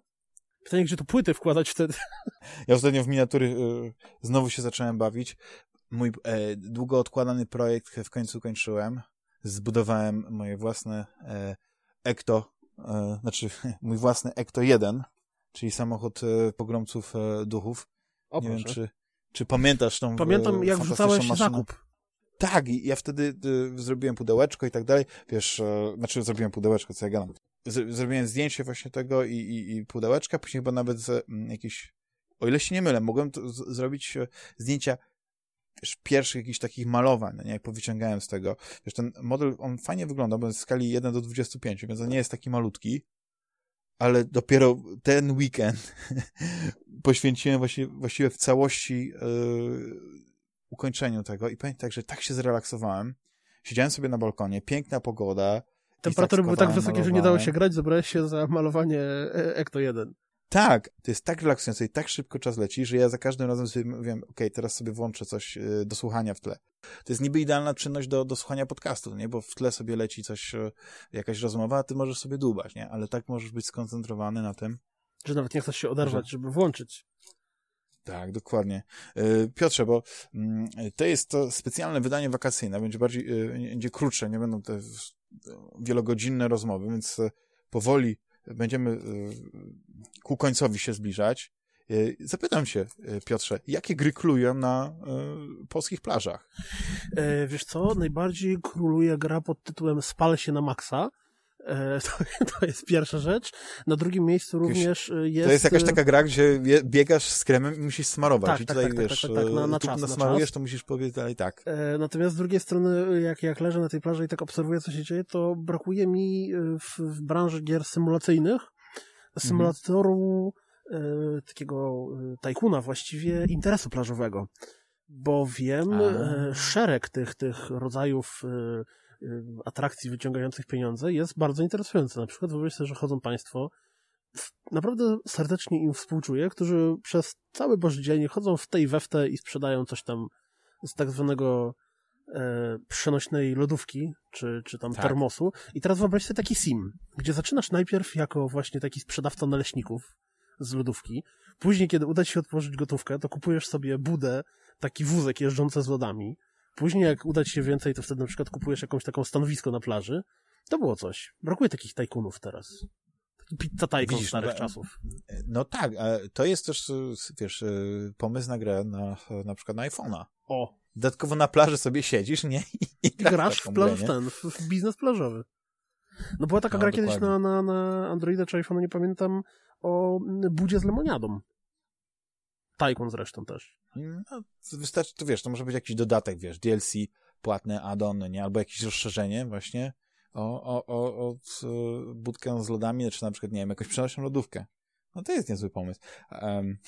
Pytanie, gdzie tu płyty wkładać wtedy? Ja ostatnio w miniatury y, znowu się zacząłem bawić. Mój e, długo odkładany projekt w końcu kończyłem. Zbudowałem moje własne e, Ekto, e, znaczy (laughs) mój własny Ekto 1, czyli samochód e, pogromców e, duchów. O, Nie proszę. wiem, czy, czy pamiętasz tą Pamiętam, jak wrzucałeś maszynę. zakup. Tak, i ja wtedy y, zrobiłem pudełeczko i tak dalej. Wiesz, e, znaczy zrobiłem pudełeczko, co ja gadam. Z, zrobiłem zdjęcie właśnie tego i, i, i pudełeczka, później chyba nawet z, m, jakiś, o ile się nie mylę, mogłem zrobić e, zdjęcia wiesz, pierwszych jakichś takich malowań, no nie, jak powyciągałem z tego. Wiesz, ten model, on fajnie wygląda, bo jest w skali 1 do 25, więc on nie jest taki malutki, ale dopiero ten weekend (laughs) poświęciłem właśnie, właściwie w całości yy, ukończeniu tego i pamiętam, że tak się zrelaksowałem. Siedziałem sobie na balkonie, piękna pogoda. Temperatury były tak wysokie, że nie dało się grać, zabrałeś się za malowanie e, Ecto 1. Tak, to jest tak relaksujące i tak szybko czas leci, że ja za każdym razem sobie mówię, ok, teraz sobie włączę coś y, do słuchania w tle. To jest niby idealna czynność do, do słuchania podcastu, nie? Bo w tle sobie leci coś, y, jakaś rozmowa, a ty możesz sobie dłubać, nie? Ale tak możesz być skoncentrowany na tym. Że nawet nie chcesz się oderwać, że... żeby włączyć. Tak, dokładnie. Y, Piotrze, bo mm, to jest to specjalne wydanie wakacyjne, będzie bardziej, będzie krótsze, nie będą te wielogodzinne rozmowy, więc powoli będziemy y, ku końcowi się zbliżać. Y, zapytam się, y, Piotrze, jakie gry królują na polskich plażach? E, wiesz co, najbardziej króluje gra pod tytułem Spal się na maksa. E, (laughs) to, to, jest pierwsza rzecz. Na drugim miejscu również jest... To jest jakaś taka gra, gdzie biegasz z kremem i musisz smarować. Tak, I tak, tutaj, tak, tak wiesz, tak, tak, tak, na, na czas, nasmarujesz, na czas. to musisz powiedzieć dalej tak. E, natomiast z drugiej strony, jak, jak leżę na tej plaży i tak obserwuję, co się dzieje, to brakuje mi w, w branży gier symulacyjnych symulatoru mhm. e, takiego tajkuna właściwie interesu plażowego. Bo wiem, e, szereg tych, tych rodzajów e, atrakcji wyciągających pieniądze jest bardzo interesujące. Na przykład wyobraź sobie, że chodzą państwo, naprawdę serdecznie im współczuję, którzy przez cały Boży dzień chodzą w tej we w te i sprzedają coś tam z tak zwanego e, przenośnej lodówki, czy, czy tam tak. termosu. I teraz wyobraź sobie taki sim, gdzie zaczynasz najpierw jako właśnie taki sprzedawca naleśników z lodówki, później kiedy uda ci się otworzyć gotówkę, to kupujesz sobie budę, taki wózek jeżdżący z lodami, Później jak uda ci się więcej, to wtedy na przykład kupujesz jakąś taką stanowisko na plaży. To było coś. Brakuje takich tajkunów teraz. Taki pizza tajkun starych no, czasów. No tak, to jest też, wiesz, pomysł na grę na, na przykład na iPhone'a. O. Dodatkowo na plaży sobie siedzisz, nie? I, I grasz w, plaż, w ten, w, w biznes plażowy. No była taka no, gra dokładnie. kiedyś na, na, na Androida czy iPhone'a, nie pamiętam, o budzie z lemoniadą. Tycoon zresztą też. No, wystarczy, to wiesz, to może być jakiś dodatek, wiesz, DLC, płatne add-on, nie? Albo jakieś rozszerzenie właśnie o, o, o, o budkę z lodami, czy na przykład, nie wiem, jakąś przenośną lodówkę. No to jest niezły pomysł. Um,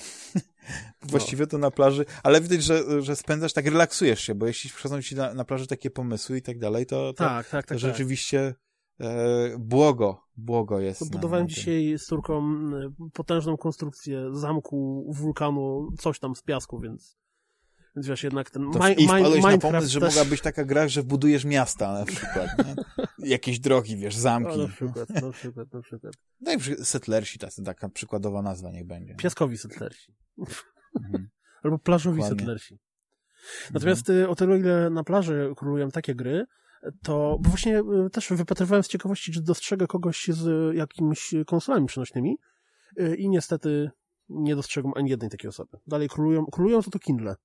(laughs) właściwie to na plaży, ale widać, że, że spędzasz, tak relaksujesz się, bo jeśli przychodzą ci na, na plaży takie pomysły i tak dalej, to, to, tak, tak, tak, to tak. rzeczywiście E, błogo, błogo jest. Budowałem dzisiaj z córką e, potężną konstrukcję zamku, wulkanu, coś tam z piasku, więc więc wiesz, jednak ten to mi, mi, na pomysł, że mogła być taka gra, że budujesz miasta na przykład, nie? (laughs) Jakieś drogi, wiesz, zamki. No, na przykład, na przykład, na przykład. Daj settlersi, tacy, taka przykładowa nazwa niech będzie. Piaskowi settlersi. Mhm. (laughs) Albo plażowi Dokładnie. settlersi. Natomiast mhm. o tyle, ile na plaży królują takie gry, to bo właśnie e, też wypatrywałem z ciekawości, czy dostrzegę kogoś z jakimiś konsolami przenośnymi e, i niestety nie dostrzegłem ani jednej takiej osoby. Dalej królują, królują to to Kindle.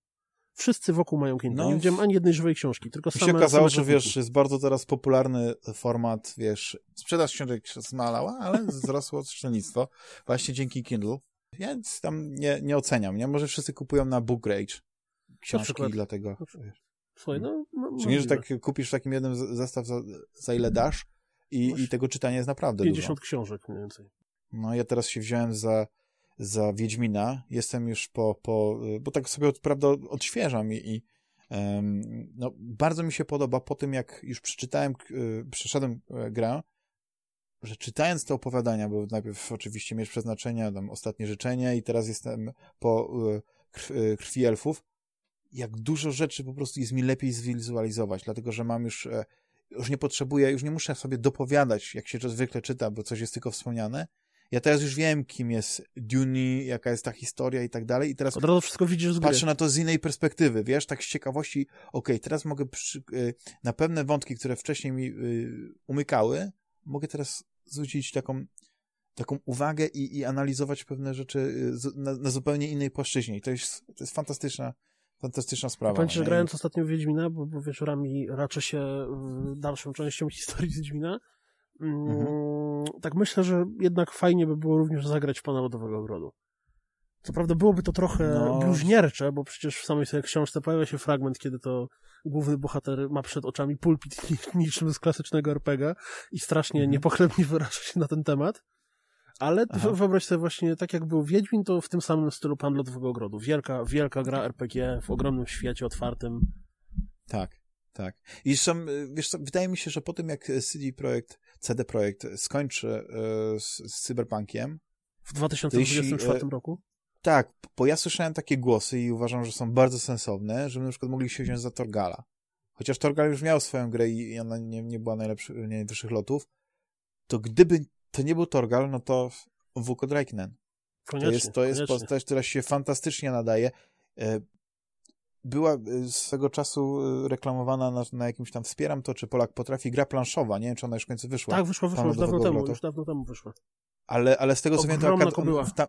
Wszyscy wokół mają Kindle. No, nie widziałem ani jednej żywej książki, tylko same... Się okazało, że wiesz, jest bardzo teraz popularny format, wiesz, sprzedaż książek się zmalała, ale (laughs) wzrosło czytelnictwo właśnie dzięki Kindle. Ja tam nie, nie oceniam, nie? Może wszyscy kupują na Book Rage książki dlatego... Słuchaj, no... Czy nie, że tak kupisz w takim jednym zestaw za, za ile dasz i, i tego czytania jest naprawdę 50 dużo. książek mniej więcej. No ja teraz się wziąłem za, za Wiedźmina. Jestem już po, po bo tak sobie prawda odświeżam i, i um, no, bardzo mi się podoba po tym, jak już przeczytałem, y, przeszedłem e, grę, że czytając te opowiadania, bo najpierw oczywiście mieć przeznaczenia, tam ostatnie życzenie i teraz jestem po y, krwi elfów, jak dużo rzeczy po prostu jest mi lepiej zwizualizować, dlatego że mam już, e, już nie potrzebuję, już nie muszę sobie dopowiadać, jak się to zwykle czyta, bo coś jest tylko wspomniane. Ja teraz już wiem, kim jest Duni, jaka jest ta historia i tak dalej. I teraz Od razu wszystko widzisz z gry. Patrzę na to z innej perspektywy, wiesz, tak z ciekawości, okej, okay, teraz mogę przy, y, na pewne wątki, które wcześniej mi y, umykały, mogę teraz zwrócić taką, taką uwagę i, i analizować pewne rzeczy na, na zupełnie innej płaszczyźnie. I to jest, to jest fantastyczna, fantastyczna sprawa. Pamiętasz, że grając ostatnio w Wiedźmina, bo, bo wieczorami raczę się dalszą częścią (laughs) historii Wiedźmina, mm, mhm. tak myślę, że jednak fajnie by było również zagrać Pana Lodowego Ogrodu. Co prawda byłoby to trochę no. bluźniercze, bo przecież w samej sobie książce pojawia się fragment, kiedy to główny bohater ma przed oczami pulpit (laughs) niczym z klasycznego RPG i strasznie mhm. niepochlebnie wyraża się na ten temat. Ale Aha. wyobraź sobie właśnie, tak jak był Wiedźmin, to w tym samym stylu Pan Lodowego Ogrodu. Wielka, wielka gra RPG w ogromnym świecie otwartym. Tak, tak. I są, wiesz co, wydaje mi się, że po tym jak CD Projekt, CD Projekt skończy e, z, z Cyberpunkiem... W 2024 jeśli, roku? Tak, bo ja słyszałem takie głosy i uważam, że są bardzo sensowne, żeby na przykład mogli się wziąć za Torgala. Chociaż Torgal już miał swoją grę i ona nie, nie była najlepszych, najwyższych lotów, to gdyby to nie był Torgal, no to Wuko Draiknen. Koniecznie, to jest, to jest postać, która się fantastycznie nadaje. E, była e, swego czasu e, reklamowana na, na jakimś tam Wspieram to, czy Polak potrafi, gra planszowa. Nie wiem, czy ona już w końcu wyszła. Tak, wyszła, wyszła, już dawno temu, już dawno temu wyszła. Ale, ale z tego co wiem, to była. Ta,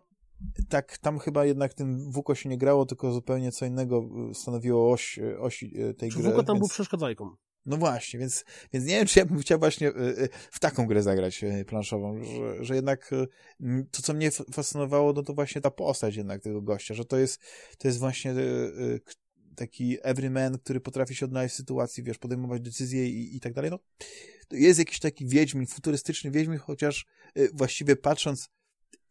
tak, tam chyba jednak tym WUKO się nie grało, tylko zupełnie co innego stanowiło oś, oś tej czy gry. WUKO tam więc... był przeszkadzajką. No właśnie, więc, więc nie wiem, czy ja bym chciał właśnie y, y, w taką grę zagrać y, planszową, że, że jednak to, co mnie fascynowało, no to właśnie ta postać jednak tego gościa, że to jest, to jest właśnie taki everyman, który potrafi się odnaleźć w sytuacji, wiesz, podejmować decyzje i, i tak dalej. No, jest jakiś taki wiedźmin, futurystyczny wiedźmin, chociaż właściwie patrząc,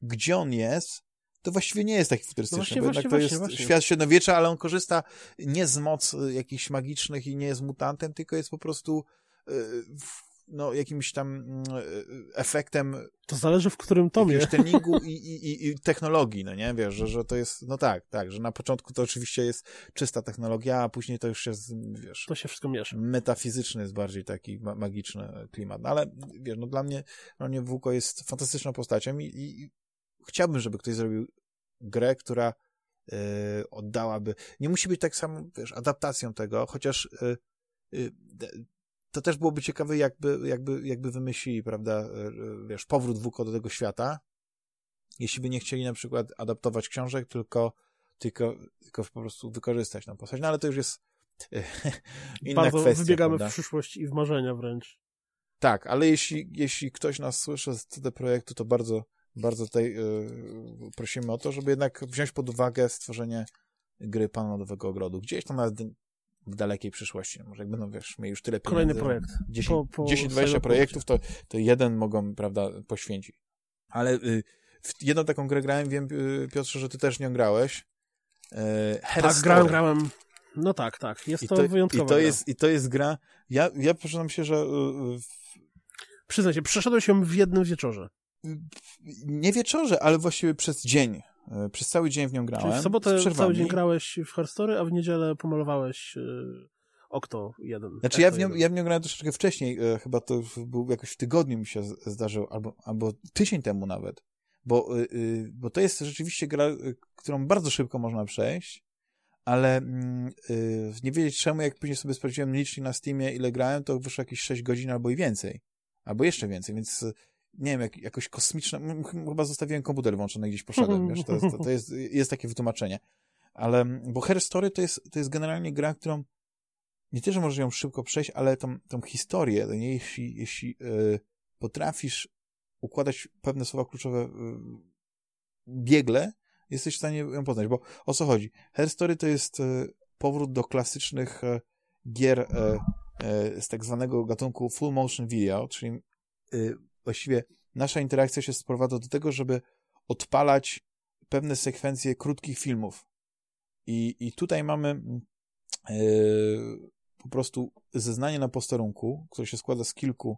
gdzie on jest, to właściwie nie jest taki futurystyczny, no właśnie, bo właśnie, to jest właśnie. świat średniowiecza, ale on korzysta nie z mocy jakichś magicznych i nie jest mutantem, tylko jest po prostu e, no, jakimś tam e, efektem to zależy w którym tomie. treningu (laughs) i, i, i technologii, no nie, wiesz, że, że to jest, no tak, tak, że na początku to oczywiście jest czysta technologia, a później to już jest, wiesz... To się wszystko miesza. Metafizyczny jest bardziej taki magiczny klimat, no ale, wiesz, no dla mnie, dla mnie Wuko jest fantastyczną postacią i, i chciałbym, żeby ktoś zrobił grę, która y, oddałaby. Nie musi być tak samo, wiesz, adaptacją tego, chociaż y, y, to też byłoby ciekawe, jakby, jakby, jakby wymyślili, prawda, wiesz, powrót WUKO do tego świata, jeśli by nie chcieli na przykład adaptować książek, tylko, tylko, tylko po prostu wykorzystać tą postać. No ale to już jest (laughs) inna Bardzo kwestia. wybiegamy prawda? w przyszłość i w marzenia wręcz. Tak, ale jeśli, jeśli ktoś nas słyszy z CD Projektu, to bardzo bardzo tutaj y, prosimy o to, żeby jednak wziąć pod uwagę stworzenie gry Pana Nowego Ogrodu. Gdzieś tam nawet w dalekiej przyszłości. Może jak będą, wiesz, mieli już tyle pieniędzy. Kolejny projekt. 10-20 projektów, to, to jeden mogą, prawda, poświęcić. Ale y, w jedną taką grę grałem, wiem, y, Piotrze, że ty też nie grałeś. Y, tak, grałem, grałem. No tak, tak. Jest to, to wyjątkowa i to. Jest, I to jest gra... Ja, ja przyznam się, że... Y, Przyznaj się, przeszedłeś ją w jednym wieczorze nie wieczorze, ale właściwie przez dzień. E, przez cały dzień w nią grałem. Czyli w sobotę cały dzień grałeś w Herstory, a w niedzielę pomalowałeś yy, Okto 1. Znaczy ja w, nią, ja w nią grałem troszeczkę wcześniej, e, chyba to był jakoś w tygodniu mi się zdarzył, albo, albo tydzień temu nawet. Bo, bo to jest rzeczywiście gra, którą bardzo szybko można przejść, ale yy, nie wiedzieć czemu, jak później sobie sprawdziłem licznik na Steamie, ile grałem, to wyszło jakieś 6 godzin albo i więcej. Albo jeszcze więcej, więc nie wiem, jak, jakoś kosmiczne, chyba zostawiłem komputer włączony, gdzieś poszedłem, wiesz, to jest, to, to jest, jest takie wytłumaczenie. Ale, bo Her Story to jest, to jest generalnie gra, którą nie tylko, że możesz ją szybko przejść, ale tą, tą historię, nie, jeśli, jeśli yy, potrafisz układać pewne słowa kluczowe yy, biegle, jesteś w stanie ją poznać, bo o co chodzi? Her Story to jest yy, powrót do klasycznych e, gier z tak zwanego gatunku full motion video, czyli właściwie nasza interakcja się sprowadza do tego, żeby odpalać pewne sekwencje krótkich filmów. I, i tutaj mamy po prostu zeznanie na posterunku, które się składa z kilku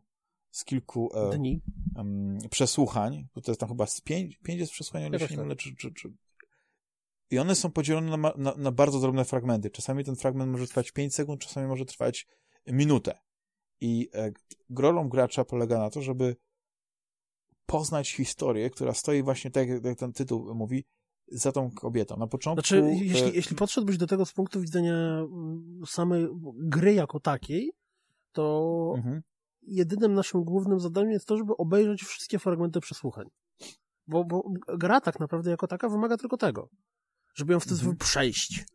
z kilku Dni. Um, przesłuchań, to jest tam chyba z pięć, pięć jest przesłuchań, ale się nie mylę, czy, czy, czy, i one są podzielone na, na, na, bardzo drobne fragmenty. Czasami ten fragment może trwać 5 sekund, czasami może trwać minutę. I e, rolą gracza polega na to, żeby poznać historię, która stoi właśnie, tak jak ten tytuł mówi, za tą kobietą. Na początku... Znaczy, jeśli, jeśli podszedłbyś do tego z punktu widzenia mm, samej gry jako takiej, to mhm. jedynym naszym głównym zadaniem jest to, żeby obejrzeć wszystkie fragmenty przesłuchań. Bo, bo gra tak naprawdę jako taka wymaga tylko tego żeby ją w ten mhm. przejść.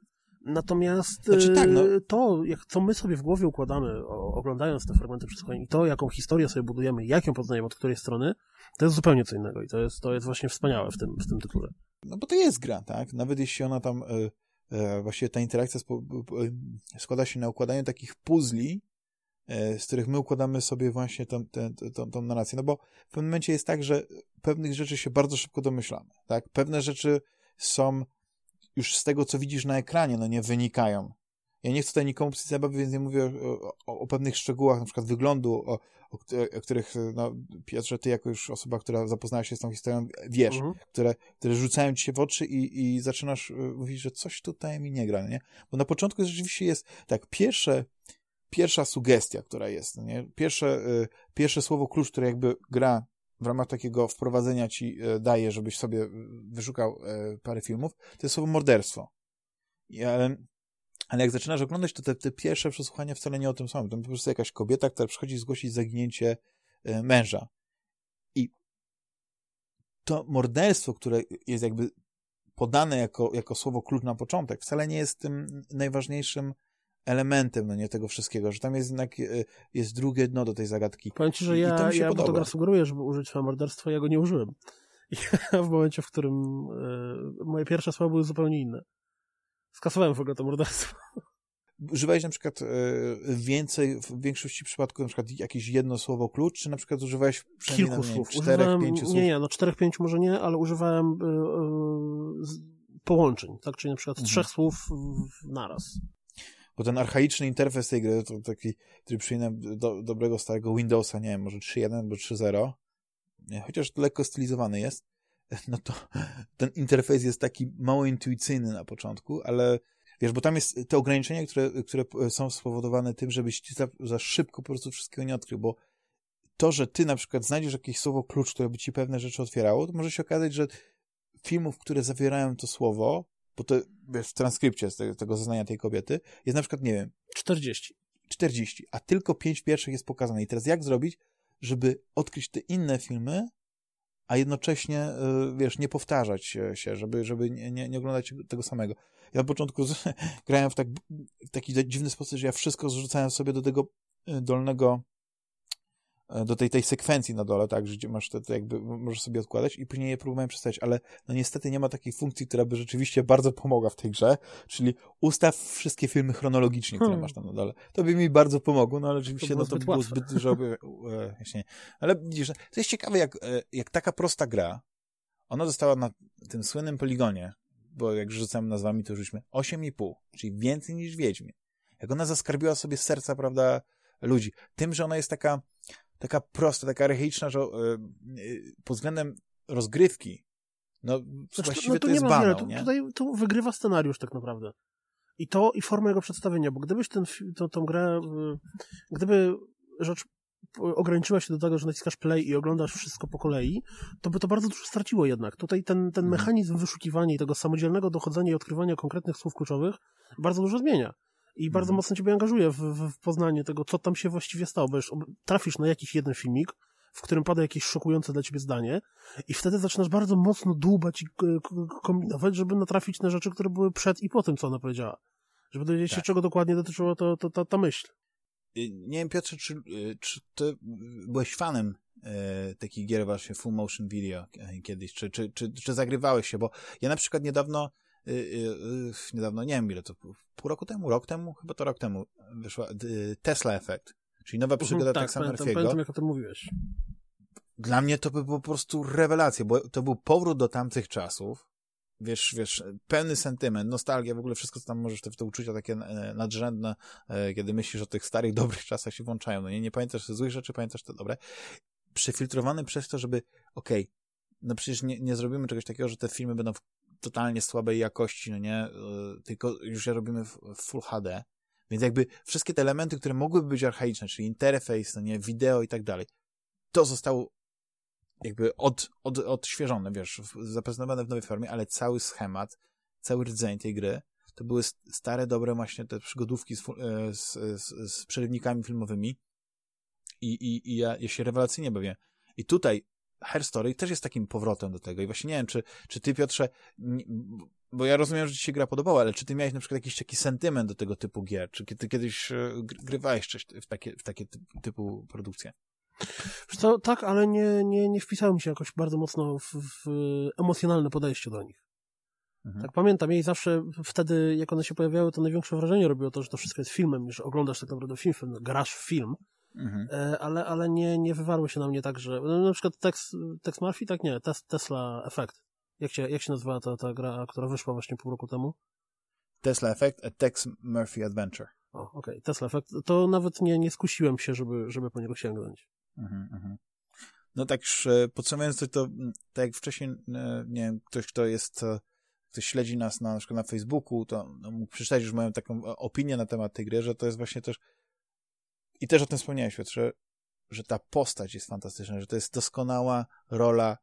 Natomiast znaczy, tak, no. E, to, jak, co my sobie w głowie układamy, oglądając te fragmenty przesłuchań i to, jaką historię sobie budujemy, jak ją poznajemy od której strony, to jest zupełnie co innego i to jest, to jest właśnie wspaniałe w tym, w tym tytule. No bo to jest gra, tak? Nawet jeśli ona tam, e, e, właściwie ta interakcja spo, e, składa się na układaniu takich puzli, z których my układamy sobie właśnie tą, tą, tą, tą narrację. No bo w pewnym momencie jest tak, że pewnych rzeczy się bardzo szybko domyślamy, tak? Pewne rzeczy są już z tego, co widzisz na ekranie, no nie wynikają. Ja nie chcę tutaj nikomu psuć zabawy, więc nie mówię o, o, o, pewnych szczegółach, na przykład wyglądu, o, o, których, no, Piotrze, ty jako już osoba, która zapoznała się z tą historią, wiesz, mhm. które, które rzucają ci się w oczy i, i zaczynasz e, mówić, że coś tutaj mi nie gra, nie? Bo na początku rzeczywiście jest, tak, pierwsze, pierwsza sugestia, która jest, nie? Pierwsze, y, pierwsze słowo klucz, które jakby gra w ramach takiego wprowadzenia ci e, daje, żebyś sobie wyszukał e, parę filmów, to jest słowo morderstwo. ale, ale jak zaczynasz oglądać, to te, te pierwsze przesłuchania wcale nie o tym są. To po prostu jakaś kobieta, która przychodzi zgłosić zaginięcie e, męża. I to morderstwo, które jest jakby podane jako, jako słowo klucz na początek, wcale nie jest tym najważniejszym elementem, no nie, tego wszystkiego, że tam jest jednak, e, jest drugie dno do tej zagadki. Powiem ci, że ja, I ja podoba. to sugeruję, żeby użyć słowa morderstwo, ja go nie użyłem. (laughs) Ja w momencie, w którym e, moje pierwsze słowa były zupełnie inne. Skasowałem w ogóle to morderstwo. (laughs) Używałeś na przykład e, więcej, w większości przypadków na przykład jakieś jedno słowo klucz, czy na przykład używałeś Kilku słów. czterech, pięciu słów? Nie, nie, no czterech, pięciu może nie, ale używałem e, e, połączeń, tak? Czyli na przykład mhm. trzech słów naraz bo ten archaiczny interfejs tej gry to taki, który przypomina do, dobrego starego Windowsa, nie wiem, może 3.1 albo 3.0, chociaż lekko stylizowany jest, (laughs) no to ten interfejs jest taki mało intuicyjny na początku, ale wiesz, bo tam jest te ograniczenia, które, które są spowodowane tym, żebyś ty za, za szybko po prostu wszystkiego nie odkrył, bo to, że ty na przykład znajdziesz jakieś słowo klucz, które by ci pewne rzeczy otwierało, to może się okazać, że filmów, które zawierają to słowo, bo to wiesz, w transkrypcie z tego, tego zeznania tej kobiety jest na przykład, nie wiem... 40. 40, a tylko 5 pierwszych jest pokazane. I teraz jak zrobić, żeby odkryć te inne filmy, a jednocześnie, y, wiesz, nie powtarzać się, żeby, żeby nie, nie, nie oglądać tego samego. Ja na początku (laughs) grałem w, tak, w taki dziwny sposób, że ja wszystko zrzucałem sobie do tego y, dolnego do tej, tej sekwencji na dole, tak, gdzie masz to, to jakby, możesz sobie odkładać i później je próbowałem przestawiać, ale no niestety nie ma takiej funkcji, która by rzeczywiście bardzo pomogła w tej grze, czyli ustaw wszystkie filmy chronologicznie, które hmm. masz tam na dole. To by mi bardzo pomogło, no ale oczywiście to no, to było zbyt dużo, e, właśnie. Ale widzisz, to jest ciekawe, jak, e, jak taka prosta gra, ona została na tym słynnym poligonie, bo jak rzucamy nazwami, to rzućmy 8,5, czyli więcej niż Wiedźmin. Jak ona zaskarbiła sobie serca, prawda, ludzi. Tym, że ona jest taka taka prosta, taka archaiczna, że yy, pod względem rozgrywki, no znaczy, właściwie no, to, to jest banał, nie? Tutaj tu wygrywa scenariusz tak naprawdę. I to, i forma jego przedstawienia, bo gdybyś ten, to, tą grę, gdyby rzecz ograniczyła się do tego, że naciskasz play i oglądasz wszystko po kolei, to by to bardzo dużo straciło jednak. Tutaj ten, ten mhm. mechanizm wyszukiwania i tego samodzielnego dochodzenia i odkrywania konkretnych słów kluczowych bardzo dużo zmienia. I bardzo mhm. mocno ciebie angażuje w, w, poznanie tego, co tam się właściwie stało, bo już trafisz na jakiś jeden filmik, w którym pada jakieś szokujące dla ciebie zdanie i wtedy zaczynasz bardzo mocno dłubać i kombinować, żeby natrafić na rzeczy, które były przed i po tym, co ona powiedziała. Żeby dowiedzieć tak. się, czego dokładnie dotyczyła to, to, ta, ta myśl. Y, nie wiem, Piotrze, czy, y, czy ty byłeś fanem e, takich gier właśnie full motion video kiedyś, czy, czy, czy, czy zagrywałeś się, bo ja na przykład niedawno niedawno, nie wiem ile to, pół roku temu, rok temu, chyba to rok temu wyszła Tesla Effect, czyli nowa mhm, przygoda tak, Texa Murphy'ego. Pamiętam, jak o tym mówiłeś. Dla mnie to by było po prostu rewelacja, bo to był powrót do tamtych czasów, wiesz, wiesz, pełny sentyment, nostalgia, w ogóle wszystko, co tam możesz, te, te uczucia takie e, nadrzędne, e, kiedy myślisz o tych starych, (laughs) dobrych czasach się włączają, no nie, nie pamiętasz złych rzeczy, pamiętasz te dobre, przefiltrowany przez to, żeby, okej, okay, no przecież nie, nie zrobimy czegoś takiego, że te filmy będą w totalnie słabej jakości, no nie, e, tylko już je robimy w, w Full HD, więc jakby wszystkie te elementy, które mogłyby być archaiczne, czyli interfejs, no nie, wideo i tak dalej, to zostało jakby od, od, odświeżone, wiesz, zaprezentowane w nowej formie, ale cały schemat, cały rdzeń tej gry, to były stare, dobre właśnie te przygodówki z, e, z, z, z przerywnikami filmowymi i, i, i ja, ja się rewelacyjnie bawię. I tutaj Hair Story też jest takim powrotem do tego i właśnie nie wiem, czy, czy ty Piotrze, bo ja rozumiem, że ci się gra podobała, ale czy ty miałeś na przykład jakiś taki sentyment do tego typu gier? Czy ty kiedyś e, grywałeś coś w takie, w takie typu produkcje? Co, tak, ale nie, nie, nie wpisałem się jakoś bardzo mocno w, w emocjonalne podejście do nich. Mhm. Tak pamiętam, jej zawsze wtedy, jak one się pojawiały, to największe wrażenie robiło to, że to wszystko jest filmem, że oglądasz tak naprawdę film, film grasz w film, mhm. E, ale, ale nie, nie wywarły się na mnie tak, że no, na przykład Tex, Tex Murphy, tak nie, Tes, Tesla Effect. Jak się, jak się nazywała ta, ta gra, która wyszła właśnie pół roku temu? Tesla Effect, a Tex Murphy Adventure. O, okej, okay. Tesla Effect. To nawet nie, nie skusiłem się, żeby, żeby po niego sięgnąć. Mhm, mhm. No tak już podsumowując to, to tak jak wcześniej, e, nie wiem, ktoś, kto jest, e, ktoś śledzi nas na, na przykład na Facebooku, to no, mógł przeczytać już moją taką opinię na temat tej gry, że to jest właśnie też i też o tym wspomniałeś, Piotr, że, ta postać jest fantastyczna, że to jest doskonała rola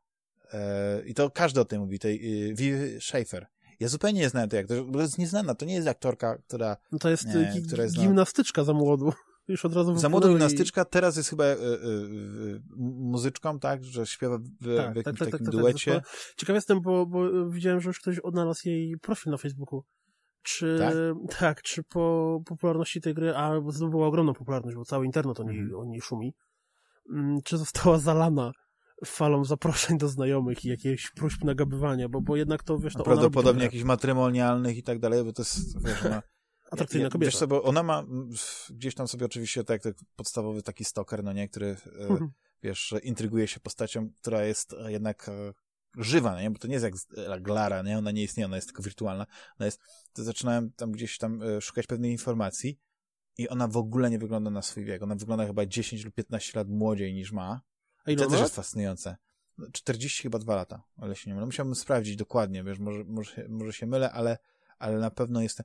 e, i to każdy o tym mówi, tej e, Vivi Schaefer. Ja zupełnie nie znałem tej aktorki, to jest nieznana, to nie jest aktorka, która... No to jest, nie, która jest gimnastyczka za młodu. (laughs) Już od razu Za młodą gimnastyczka, i... teraz jest chyba y, y, muzyczką, tak, że śpiewa w, tak, w jakimś tak, tak, takim tak, tak, duecie. Tak, Ciekaw jestem, bo, bo widziałem, że już ktoś odnalazł jej profil na Facebooku. Czy, tak? tak, czy po popularności tej gry, a zdobyła ogromną popularność, bo cały internet o niej, mhm. o niej szumi, mm, czy została zalana falą zaproszeń do znajomych i jakichś próśb nagabywania, bo, bo jednak to, wiesz, to Prawdopodobnie jakichś matrymonialnych i tak dalej, bo to jest, wiesz, ma (laughs) atrakcyjna ja, kobieta. Wiesz co, bo ona ma gdzieś tam sobie oczywiście tak, tak podstawowy taki stalker, no nie, który, e, mhm. wiesz, intryguje się postacią, która jest jednak e, żywa, no nie? bo to nie jest jak, jak Lara, nie? ona nie istnieje, ona jest tylko wirtualna. Ona jest, to zaczynałem tam gdzieś tam e, szukać pewnej informacji i ona w ogóle nie wygląda na swój wiek. Ona wygląda chyba 10 lub 15 lat młodziej niż ma. A ile to też jest fascynujące. 40 chyba dwa lata, ale się nie mylę. Musiałbym sprawdzić dokładnie, wiesz, może, może, może się mylę, ale, ale na pewno jest...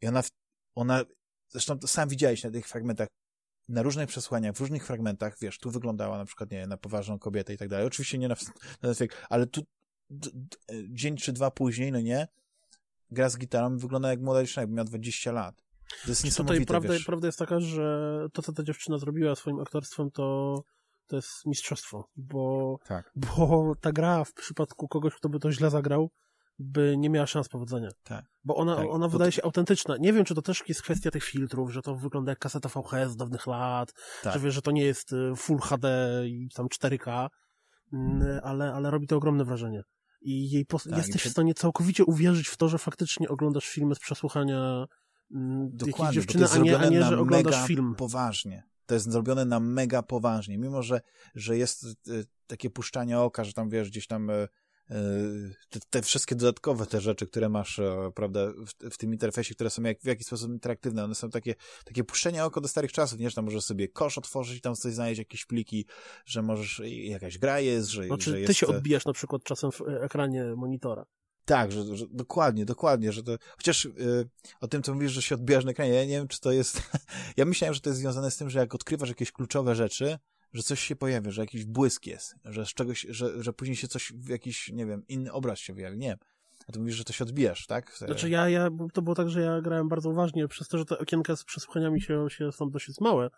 I ona w ona, zresztą to sam widziałeś na tych fragmentach, na różnych przesłaniach, w różnych fragmentach, wiesz, tu wyglądała na przykład, nie na poważną kobietę i tak dalej. Oczywiście nie na, na ale tu d, dzień czy dwa później, no nie, gra z gitarą wygląda jak młoda dziewczyna, jakby miała 20 lat. To jest niesamowite, Tutaj prawda, wiesz. prawda jest taka, że to, co ta dziewczyna zrobiła swoim aktorstwem, to to jest mistrzostwo, bo, tak. bo ta gra w przypadku kogoś, kto by to źle zagrał, by nie miała szans powodzenia. Tak. Bo ona, tak. ona wydaje się autentyczna. Nie wiem, czy to też jest kwestia tych filtrów, że to wygląda jak kaseta VHS z dawnych lat, tak. że wiesz, że to nie jest y, Full HD i tam 4K, mm, ale, ale robi to ogromne wrażenie. I jej pos- tak, jesteś i w stanie całkowicie uwierzyć w to, że faktycznie oglądasz filmy z przesłuchania mm, Dokładnie, dziewczyny, a nie, a nie że oglądasz film. poważnie. To jest zrobione na mega poważnie, mimo że, że jest y, takie puszczanie oka, że tam wiesz, gdzieś tam y, te, te, wszystkie dodatkowe te rzeczy, które masz, e, prawda, w, w tym interfejsie, które są jak, w jakiś sposób interaktywne, one są takie, takie puszczenie oko do starych czasów, nie, że tam możesz sobie kosz otworzyć i tam coś znaleźć, jakieś pliki, że możesz, jakaś gra jest, że, znaczy, że jest... ty się odbijasz na przykład czasem w e, ekranie monitora. Tak, że, że, dokładnie, dokładnie, że to, chociaż yy, o tym, co mówisz, że się odbijasz na ekranie, ja nie wiem, czy to jest, (laughs) ja myślałem, że to jest związane z tym, że jak odkrywasz jakieś kluczowe rzeczy, że coś się pojawia, że jakiś błysk jest, że z czegoś, że, że później się coś, jakiś, nie wiem, inny obraz się wyjawi, nie wiem. A ty mówisz, że to się odbijasz, tak? Znaczy ja, ja, to było tak, że ja grałem bardzo uważnie, przez to, że te okienka z przesłuchaniami się, się są dosyć małe,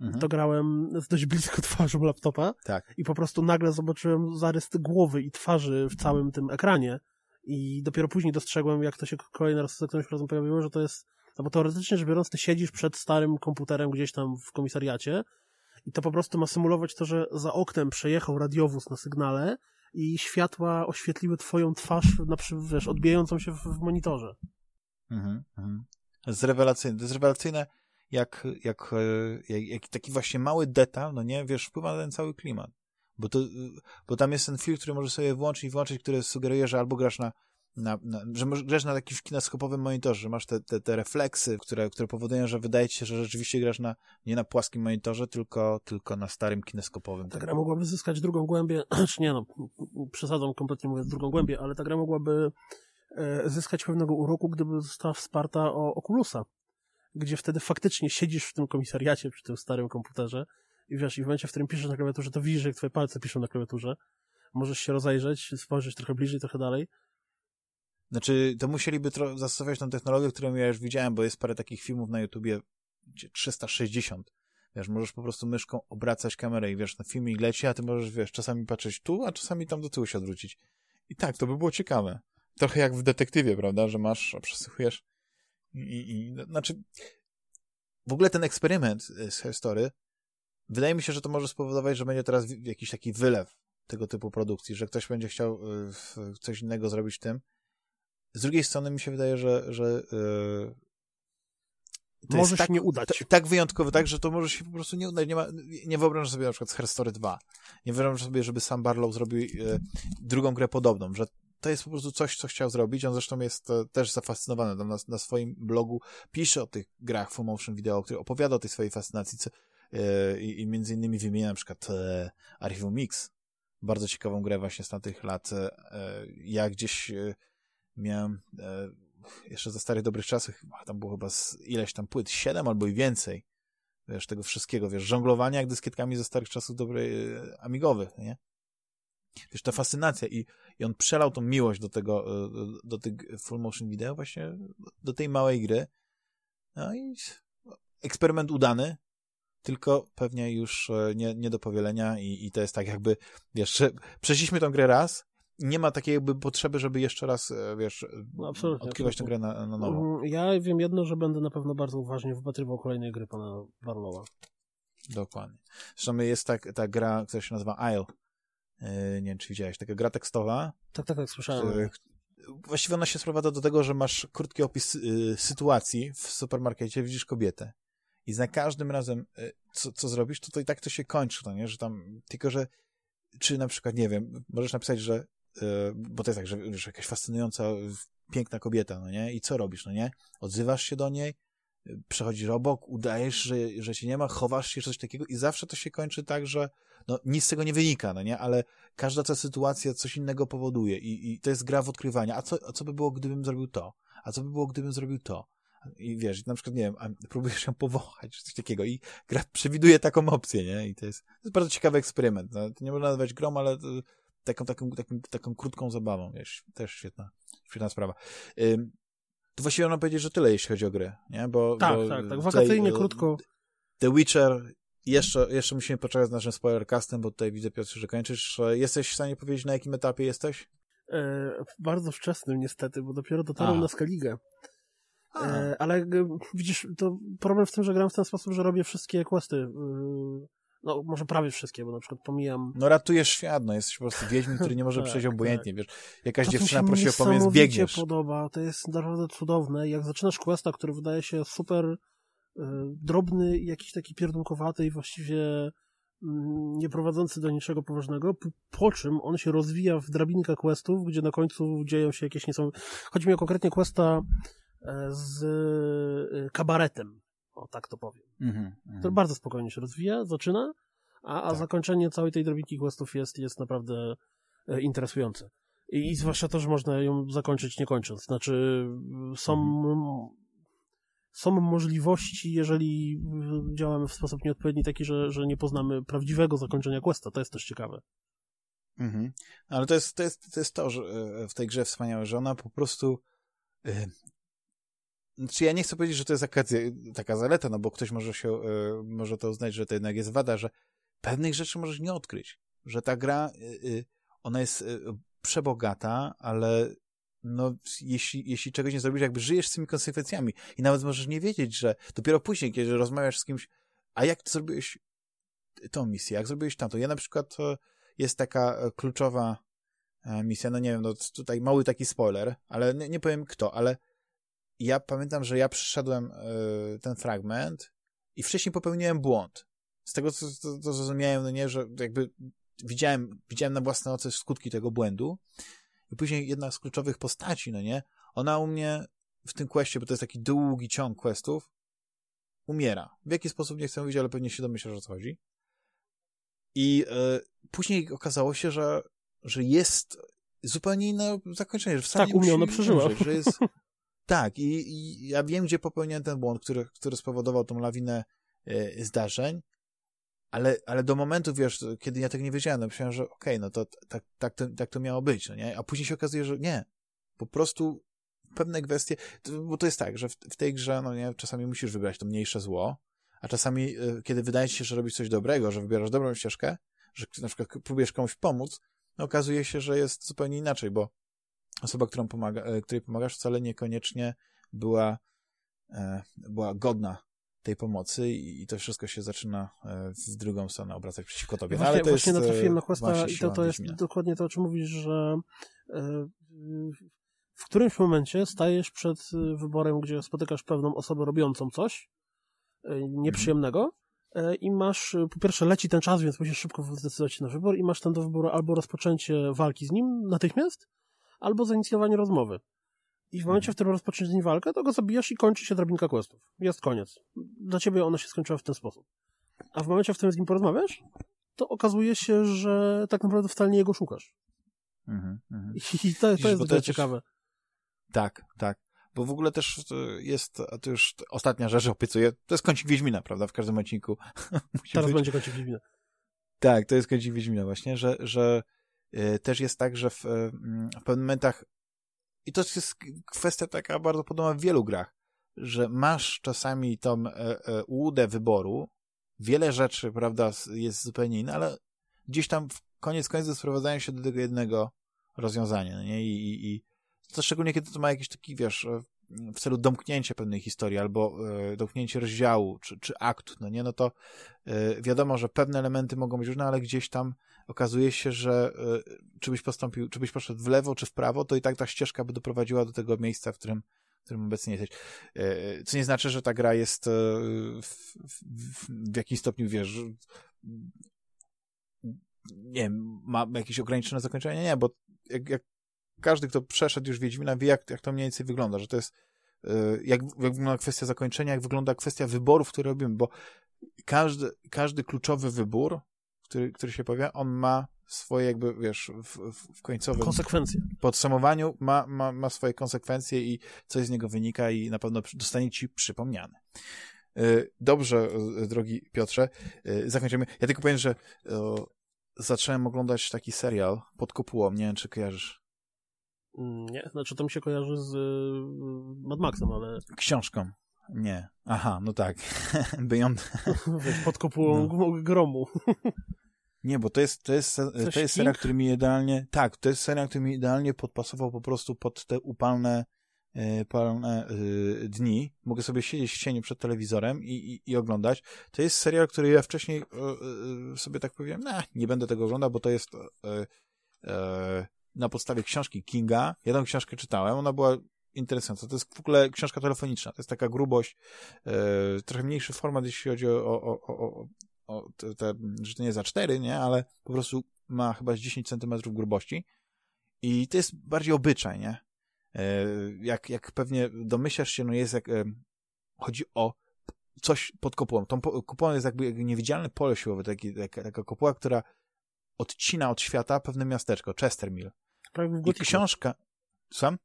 mhm. to grałem z dość blisko (laughs) twarzą laptopa tak. i po prostu nagle zobaczyłem zarys głowy i twarzy w całym tym ekranie i dopiero później dostrzegłem, jak to się kolejny raz za którymś razem pojawiło, że to jest, no bo teoretycznie rzecz biorąc, ty siedzisz przed starym komputerem gdzieś tam w komisariacie i to po prostu ma symulować to, że za oknem przejechał radiowóz na sygnale i światła oświetliły twoją twarz, na wiesz, odbijającą się w, w monitorze. Mhm, mhm. Jest rewelacyjne. To jest rewelacyjne, jak, jak, e, jak, jak taki właśnie mały detal, no nie, wiesz, wpływa na ten cały klimat. Bo, to, bo tam jest ten film, który możesz sobie włączyć i włączyć, który sugeruje, że albo grasz na na, na, że grasz na jakimś kineskopowym monitorze, że masz te, te, te refleksy, które, które powodują, że wydaje ci się, że rzeczywiście grasz na, nie na płaskim monitorze, tylko, tylko na starym kineskopowym. Ta gra mogłaby zyskać drugą głębię, (clears throat) czy nie no, przesadzam kompletnie mówiąc drugą głębię, ale ta gra mogłaby e, zyskać pewnego uroku, gdyby została wsparta o Oculusa, gdzie wtedy faktycznie siedzisz w tym komisariacie przy tym starym komputerze i wiesz, i w momencie, w którym piszesz na klawiaturze, to widzisz, jak twoje palce piszą na klawiaturze, możesz się rozejrzeć, spojrzeć trochę bliżej, trochę dalej znaczy, to musieliby zastosować tą technologię, którą ja już widziałem, bo jest parę takich filmów na YouTubie, gdzie 360. Wiesz, możesz po prostu myszką obracać kamerę i wiesz, na filmie leci, a ty możesz, wiesz, czasami patrzeć tu, a czasami tam do tyłu się odwrócić. I tak, to by było ciekawe. Trochę jak w detektywie, prawda, że masz, przesłuchujesz i, i no, znaczy w ogóle ten eksperyment z Her Story wydaje mi się, że to może spowodować, że będzie teraz jakiś taki wylew tego typu produkcji, że ktoś będzie chciał y, coś innego zrobić w tym z drugiej strony mi się wydaje, że, że yy, to może się tak, nie udać. T- tak wyjątkowy, tak, że to może się po prostu nie udać. Nie, ma, nie wyobrażam sobie na przykład z Herstory 2. Nie wyobrażam sobie, żeby sam Barlow zrobił yy, drugą grę podobną, że to jest po prostu coś, co chciał zrobić. On zresztą jest e, też zafascynowany. Tam na, na, swoim blogu pisze o tych grach full motion video, który opowiada o tej swojej fascynacji co, yy, i między innymi wymienia na przykład e, Archive Mix. Bardzo ciekawą grę właśnie z tamtych lat. Ja gdzieś miałem e, jeszcze za starych dobrych czasów, tam było chyba z ileś tam płyt, siedem albo i więcej, wiesz, tego wszystkiego, wiesz, żonglowania jak dyskietkami ze starych czasów dobrej e, amigowych, nie? Wiesz, ta fascynacja i, i on przelał tą miłość do tego, e, do tych full motion video właśnie do tej małej gry. No i eksperyment udany, tylko pewnie już e, nie, nie do powielenia i, i to jest tak jakby, wiesz, przeszliśmy tą grę raz, nie ma takiej jakby potrzeby, żeby jeszcze raz, e, wiesz, no, absolutnie, odkrywać tę grę na, na nowo. Mhm, ja wiem jedno, że będę na pewno bardzo uważnie wypatrywał kolejnej gry pana Barlowa. Dokładnie. Zresztą jest tak, ta gra, która się nazywa Isle. Yy, nie wiem, czy widziałeś. Taka gra tekstowa. Tak, tak, tak, słyszałem. właściwie ona się sprowadza do tego, że masz krótki opis yy, sytuacji w supermarkecie, widzisz kobietę. I za każdym razem, yy, co, co zrobisz, to, to i tak to się kończy, no nie? Że tam, tylko że czy na przykład, nie wiem, możesz napisać, że E, bo to jest tak, że wiesz, jakaś fascynująca, piękna kobieta, no nie? I co robisz, no nie? Odzywasz się do niej, przechodzisz obok, udajesz, że, że się nie ma, chowasz się, coś takiego i zawsze to się kończy tak, że no, nic z tego nie wynika, no nie? Ale każda ta sytuacja coś innego powoduje i, i to jest gra w odkrywania. A co, a co by było, gdybym zrobił to? A co by było, gdybym zrobił to? I wiesz, na przykład, nie wiem, próbujesz ją powołać, coś takiego i gra przewiduje taką opcję, nie? I to jest, to jest bardzo ciekawy eksperyment. No, to nie można nazwać grom, ale taką, taką, taką, taką krótką zabawą, wiesz, też świetna, świetna sprawa. Ym, to właściwie można powiedzieć, że tyle, jeśli chodzi o grę, nie? Bo, tak, bo tak, tak, wakacyjnie, tutaj, krótko. The Witcher, jeszcze, jeszcze musimy poczekać z naszym spoilercastem, bo tutaj widzę, Piotr, że kończysz. Jesteś w stanie powiedzieć, na jakim etapie jesteś? E, bardzo wczesnym niestety, bo dopiero dotarłem na Skellige. E, ale widzisz, to problem w tym, że gram w ten sposób, że robię wszystkie questy. No może prawie wszystkie, bo na przykład pomijam... No ratujesz świat, no jesteś po prostu wiedźmin, który nie może (laughs) tak, przejść obojętnie, tak. wiesz, jakaś to dziewczyna prosi o pomoc, biegniesz. To podoba, to jest naprawdę cudowne, jak zaczynasz questa, który wydaje się super y, drobny, jakiś taki pierdółkowaty i właściwie y, nie prowadzący do niczego poważnego, po, po, czym on się rozwija w drabinkę questów, gdzie na końcu dzieją się jakieś niesamowite... Chodzi mi o konkretnie questa e, z y, kabaretem, o tak to powiem. Mm -hmm, to bardzo spokojnie się rozwija, zaczyna, a, a tak. zakończenie całej tej drobinki questów jest, jest naprawdę e, interesujące. I, I, zwłaszcza to, że można ją zakończyć nie kończąc. Znaczy, są, mm. są możliwości, jeżeli działamy w sposób nieodpowiedni, taki, że, że nie poznamy prawdziwego zakończenia questa. To jest też ciekawe. Mhm. Ale to jest, to, jest, to jest to, że e, w tej grze wspaniałe, że ona po prostu e, znaczy ja nie chcę powiedzieć, że to jest taka, zaleta, no bo ktoś może się, y, może to uznać, że to jednak jest wada, że pewnych rzeczy możesz nie odkryć, że ta gra, y, ona jest przebogata, ale no, jeśli, jeśli czegoś nie zrobisz, jakby żyjesz z tymi konsekwencjami i nawet możesz nie wiedzieć, że dopiero później, kiedy rozmawiasz z kimś, a jak ty zrobiłeś tą misję, jak zrobiłeś tamto. Ja na przykład, jest taka kluczowa misja, no nie wiem, no tutaj mały taki spoiler, ale nie, nie powiem kto, ale ja pamiętam, że ja przyszedłem y, ten fragment i wcześniej popełniłem błąd. Z tego, co, co, co zrozumiałem, no nie, że jakby widziałem, widziałem na własne oczy skutki tego błędu i później jedna z kluczowych postaci, no nie, ona u mnie w tym questie, bo to jest taki długi ciąg questów, umiera. W jaki sposób nie chcę mówić, ale pewnie się domyślasz, o co chodzi. I y, później okazało się, że, że jest zupełnie inne zakończenie, że wcale tak, nie przeżyła. Umrzeć, że jest... (laughs) Tak, i, i, ja wiem, gdzie popełniłem ten błąd, który, który spowodował tą lawinę y, zdarzeń, ale, ale do momentu, wiesz, kiedy ja tego nie wiedziałem, no myślałem, że okej, okay, no to tak, tak, to tak to miało być, no nie? A później się okazuje, że nie. Po prostu pewne kwestie, bo to jest tak, że w, w tej grze, no nie, czasami musisz wybrać to mniejsze zło, a czasami, y, kiedy wydaje ci się, że robisz coś dobrego, że wybierasz dobrą ścieżkę, że na przykład próbujesz komuś pomóc, no okazuje się, że jest zupełnie inaczej, bo osoba, którą pomaga, y, której pomagasz, wcale niekoniecznie była, e, była godna tej pomocy i, to wszystko się zaczyna e, w drugą stronę obracać przeciwko tobie. No właśnie, ale to właśnie jest, natrafiłem na Questa i to, to jest dokładnie to, o czym mówisz, że e, w którymś momencie stajesz przed wyborem, gdzie spotykasz pewną osobę robiącą coś nieprzyjemnego i masz, po pierwsze leci ten czas, więc musisz szybko zdecydować się na wybór i masz ten do wyboru albo rozpoczęcie walki z nim natychmiast, albo zainicjowanie rozmowy. I w momencie, w którym rozpoczniesz z nim walkę, to go zabijasz i kończy się drabinka questów. Jest koniec. Dla ciebie ona się skończyła w ten sposób. A w momencie, w którym z nim porozmawiasz, to okazuje się, że tak naprawdę wcale nie jego szukasz. Mhm, mhm. I to, to jest to ciekawe. Tak, tak. Bo w ogóle też jest, a to już ostatnia rzecz opisuję, to jest kącik Wiedźmina, prawda, w każdym odcinku. (laughs) Teraz być. będzie kącik Wiedźmina. Tak, to jest kącik Wiedźmina właśnie, że, że też jest tak, że w, y, w pewnych momentach i to jest kwestia taka bardzo podobna w wielu grach, że masz czasami tą e, e, ułudę wyboru, wiele rzeczy, prawda, jest zupełnie inne, ale gdzieś tam w koniec końców sprowadzają się do tego jednego rozwiązania, no nie? I, i, i to szczególnie kiedy to ma jakiś taki, wiesz, e, w celu domknięcia pewnej historii albo e, domknięcie rozdziału czy, czy aktu, no nie, no to e, wiadomo, że pewne elementy mogą być różne, ale gdzieś tam okazuje się, że e, czy byś postąpił, czy byś poszedł w lewo czy w prawo, to i tak ta ścieżka by doprowadziła do tego miejsca, w którym w którym obecnie jesteś. E, co nie znaczy, że ta gra jest e, w, w, w jakimś stopniu, wiesz, nie wiem, ma jakieś ograniczone zakończenie? Nie, bo jak, jak każdy, kto przeszedł już Wiedźmina, wie, jak, jak to mniej więcej wygląda, że to jest jak, jak wygląda kwestia zakończenia, jak wygląda kwestia wyborów, które robimy, bo każdy, każdy kluczowy wybór, który, który się pojawia, on ma swoje jakby, wiesz, w, w końcowym konsekwencje. podsumowaniu ma, ma, ma swoje konsekwencje i coś z niego wynika i na pewno dostanie ci przypomniane. Y, dobrze, y, drogi Piotrze, zakończymy. Ja tylko powiem, że zacząłem oglądać taki serial pod kopułą, nie wiem, czy kojarzysz. Mm, nie, znaczy to mi się kojarzy z y, Mad Maxem, ale... Książką. Nie. Aha, no tak. (laughs) Beyond... (laughs) Wiesz, pod kopułą no. gromu. (laughs) Nie, bo to jest, to jest, to jest serial, który mi idealnie, tak, to jest serial, który mi idealnie podpasował po prostu pod te upalne, y, palne y, dni. Mogę sobie siedzieć w cieniu przed telewizorem i, i, i oglądać. To jest serial, który ja wcześniej y, sobie tak powiedziałem, nah, nie będę tego oglądał, bo to jest na podstawie książki Kinga. Ja tę książkę czytałem, ona była interesująca. To jest w ogóle książka telefoniczna. To jest taka grubość, e, trochę mniejszy format, jeśli chodzi o, o, o, o, te, te, że to nie za cztery, nie, ale po prostu ma chyba 10 centymetrów grubości. I to jest bardziej obyczaj, nie? E, jak, jak pewnie domyślasz się, no jest jak, e, chodzi o coś pod kopułą. Tą kopułą jest jakby niewidzialne pole siłowe, taki, taka, taka kopuła, która odcina od świata pewne miasteczko, Chestermill. Prawie w. I książka... Sam?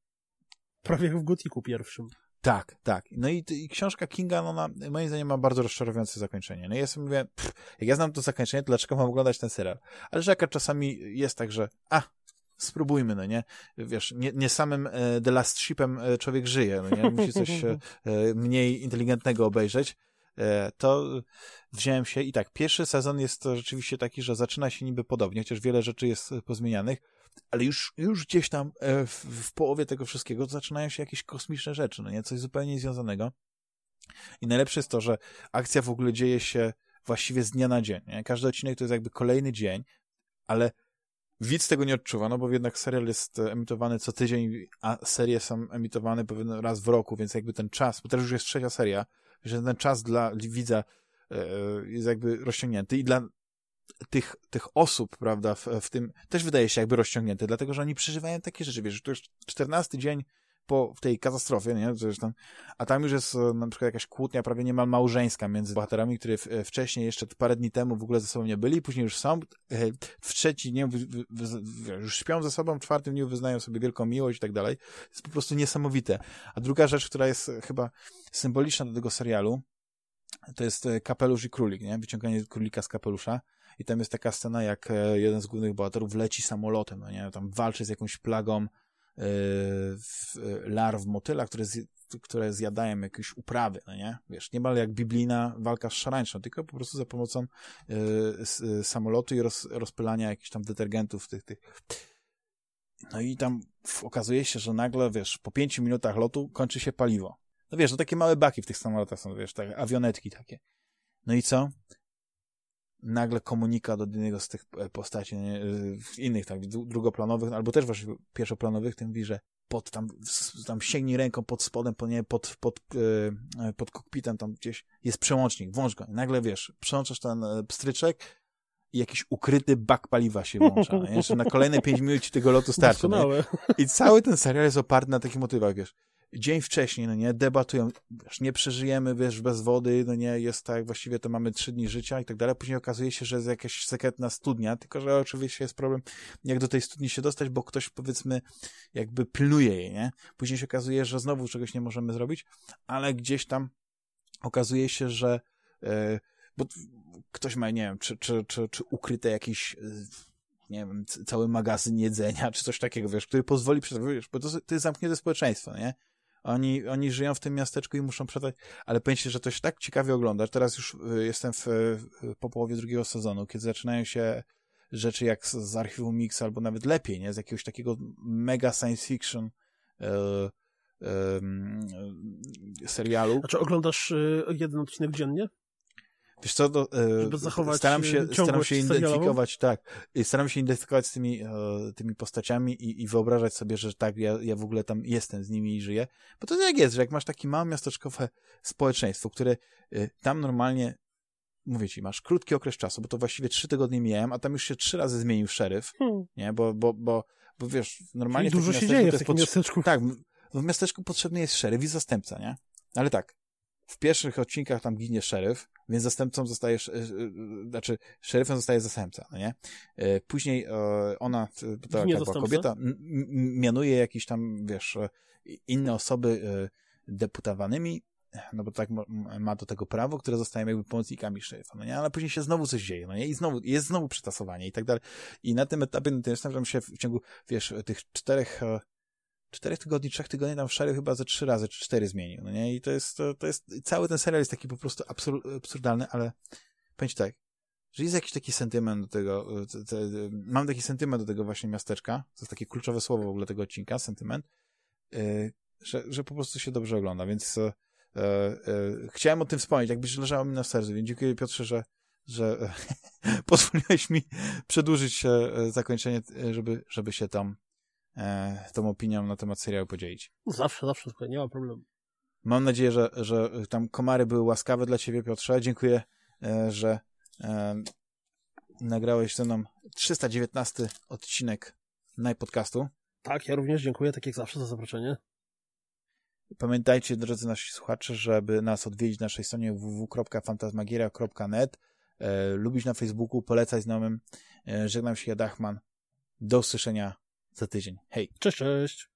Prawie jak w gotiku pierwszym. Tak, tak. No i, i książka Kinga, no, na, moim zdaniem ma bardzo rozczarowujące zakończenie. No i ja sobie mówię, pff, jak ja znam to zakończenie, to dlaczego mam oglądać ten serial? Ale że czasami jest tak, że a, spróbujmy, no nie? Wiesz, nie, nie samym e, The Last Shipem e, człowiek żyje, no nie? Musi coś e, e mniej inteligentnego obejrzeć. E, to wziąłem się i tak, pierwszy sezon jest rzeczywiście taki, że zaczyna się niby podobnie, chociaż wiele rzeczy jest pozmienianych, ale już, już gdzieś tam e, w, w połowie tego wszystkiego zaczynają się jakieś kosmiczne rzeczy, no nie? Coś zupełnie niezwiązanego. I najlepsze jest to, że akcja w ogóle dzieje się właściwie z dnia na dzień. Nie? Każdy odcinek to jest jakby kolejny dzień, ale widz tego nie odczuwa, no bo jednak serial jest emitowany co tydzień, a serie są emitowane pewien raz w roku, więc jakby ten czas, bo teraz już jest trzecia seria, że ten czas dla widza e, jest jakby rozciągnięty i dla tych, tych osób, prawda, w, w tym też wydaje się jakby rozciągnięty, dlatego że oni przeżywają takie rzeczy, wiesz, to już czternasty dzień po tej katastrofie, nie? A tam już jest e, na przykład jakaś kłótnia prawie niemal małżeńska między bohaterami, które w, e, wcześniej jeszcze parę dni temu w ogóle ze sobą nie byli, później już są, e, w trzeci dzień już śpią ze sobą, w czwartym dniu wyznają sobie wielką miłość i tak dalej. Jest po prostu niesamowite. A druga rzecz, która jest chyba symboliczna do tego serialu, to jest kapelusz i królik, nie? Wyciąganie królika z kapelusza. I tam jest taka scena, jak jeden z głównych bohaterów leci samolotem, no nie? Tam walczy z jakąś plagą larw motyla, które, z, które zjadają jakieś uprawy, no nie? Wiesz, niemal jak biblijna walka z szarańczą, tylko po prostu za pomocą y, samolotu i roz, rozpylania jakichś tam detergentów tych, tych. No i tam okazuje się, że nagle, wiesz, po pięciu minutach lotu kończy się paliwo. No wiesz, to takie małe baki w tych samolotach są, wiesz, tak, awionetki takie. No i co? Nagle komunikat od jednego z tych e, postaci nie, innych, tak, drugoplanowych, albo też właśnie pierwszoplanowych, ten mówi, że pod tam, tam sięgnij ręką pod spodem, po, nie, pod, pod, e, pod kokpitem, tam gdzieś jest przełącznik, włącz go. I nagle wiesz, przełączasz ten e, pstryczek i jakiś ukryty bak paliwa się włącza. Jeszcze na kolejne pięć minut ci tego lotu starczy. I cały ten serial jest oparty na takich motywach, wiesz dzień wcześniej, no nie, debatują, wiesz, nie przeżyjemy, wiesz, bez wody, no nie, jest tak, właściwie to mamy trzy dni życia i tak dalej, później okazuje się, że jest jakaś sekretna studnia, tylko, że oczywiście jest problem, jak do tej studni się dostać, bo ktoś, powiedzmy, jakby pilnuje jej, nie, później się okazuje, że znowu czegoś nie możemy zrobić, ale gdzieś tam okazuje się, że e, bo ktoś ma, nie wiem, czy, czy, czy, czy ukryte jakieś e, nie wiem, cały magazyn jedzenia, czy coś takiego, wiesz, który pozwoli, wiesz, bo to, to jest zamknięte społeczeństwo, nie? Oni, oni żyją w tym miasteczku i muszą przetrwać, ale pamiętajcie, że to się tak ciekawie ogląda. Teraz już y, jestem w, po połowie drugiego sezonu, kiedy zaczynają się rzeczy jak z, z archiwum Mix, albo nawet lepiej, nie? Z jakiegoś takiego mega science fiction e, e, serialu. Znaczy oglądasz y, jeden odcinek dziennie? Wiesz co, to, e, Żeby zachować staram się, staram się identyfikować, tak, staram się identyfikować z tymi, e, tymi postaciami i, i wyobrażać sobie, że tak, ja, ja w ogóle tam jestem z nimi i żyję. Bo to jak jest, że jak masz takie małe miasteczkowe społeczeństwo, które e, tam normalnie mówię ci, masz krótki okres czasu, bo to właściwie trzy tygodnie miałem, a tam już się trzy razy zmienił szeryf, hmm. nie, bo, bo, bo, bo wiesz, normalnie Czyli dużo się dzieje w takim miasteczku. Tak, w miasteczku potrzebny jest szeryf i zastępca, nie? Ale tak, w pierwszych odcinkach tam ginie szeryf, więc zastępcą zostaje, e, e, znaczy szeryfem zostaje zastępca, no nie? E, później ona, ta, ta kobieta, mianuje jakieś tam, wiesz, inne osoby deputowanymi, no bo tak ma do tego prawo, które zostają jakby pomocnikami szeryfa, no nie? Ale później się znowu coś dzieje, no nie? I znowu, jest znowu przetasowanie i tak dalej. I na tym etapie, no to jest, że się w ciągu, wiesz, tych czterech czterech tygodni, trzech tygodni tam szeryf chyba ze trzy razy, czy cztery zmienił, no nie? I to jest, to, to jest, cały ten serial jest taki po prostu absur, absurdalny, ale powiem tak, że jest jakiś taki sentyment do tego, te, te, mam taki sentyment do tego właśnie miasteczka, to jest takie kluczowe słowo w ogóle tego odcinka, sentyment, yy, że, że po prostu się dobrze ogląda, więc yy, yy, chciałem o tym wspomnieć, jakbyś leżało mi na sercu, więc dziękuję Piotrze, że że (laughs) pozwoliłeś mi przedłużyć zakończenie, żeby, żeby się tam e, tą opinią na temat serialu podzielić. Zawsze, zawsze, nie ma problemu. Mam nadzieję, że, że tam komary były łaskawe dla ciebie, Piotrze. Dziękuję, e, że e, nagrałeś ze mną 319 odcinek najpodcastu. Tak, ja również dziękuję, tak jak zawsze, za zaproszenie. Pamiętajcie, drodzy nasi słuchacze, żeby nas odwiedzić na naszej stronie www.fantasmagieria.net, e, lubić na Facebooku, polecać znajomym. E, żegnam się, Jadachman. Do usłyszenia za tydzień. Hej. Cześć, cześć.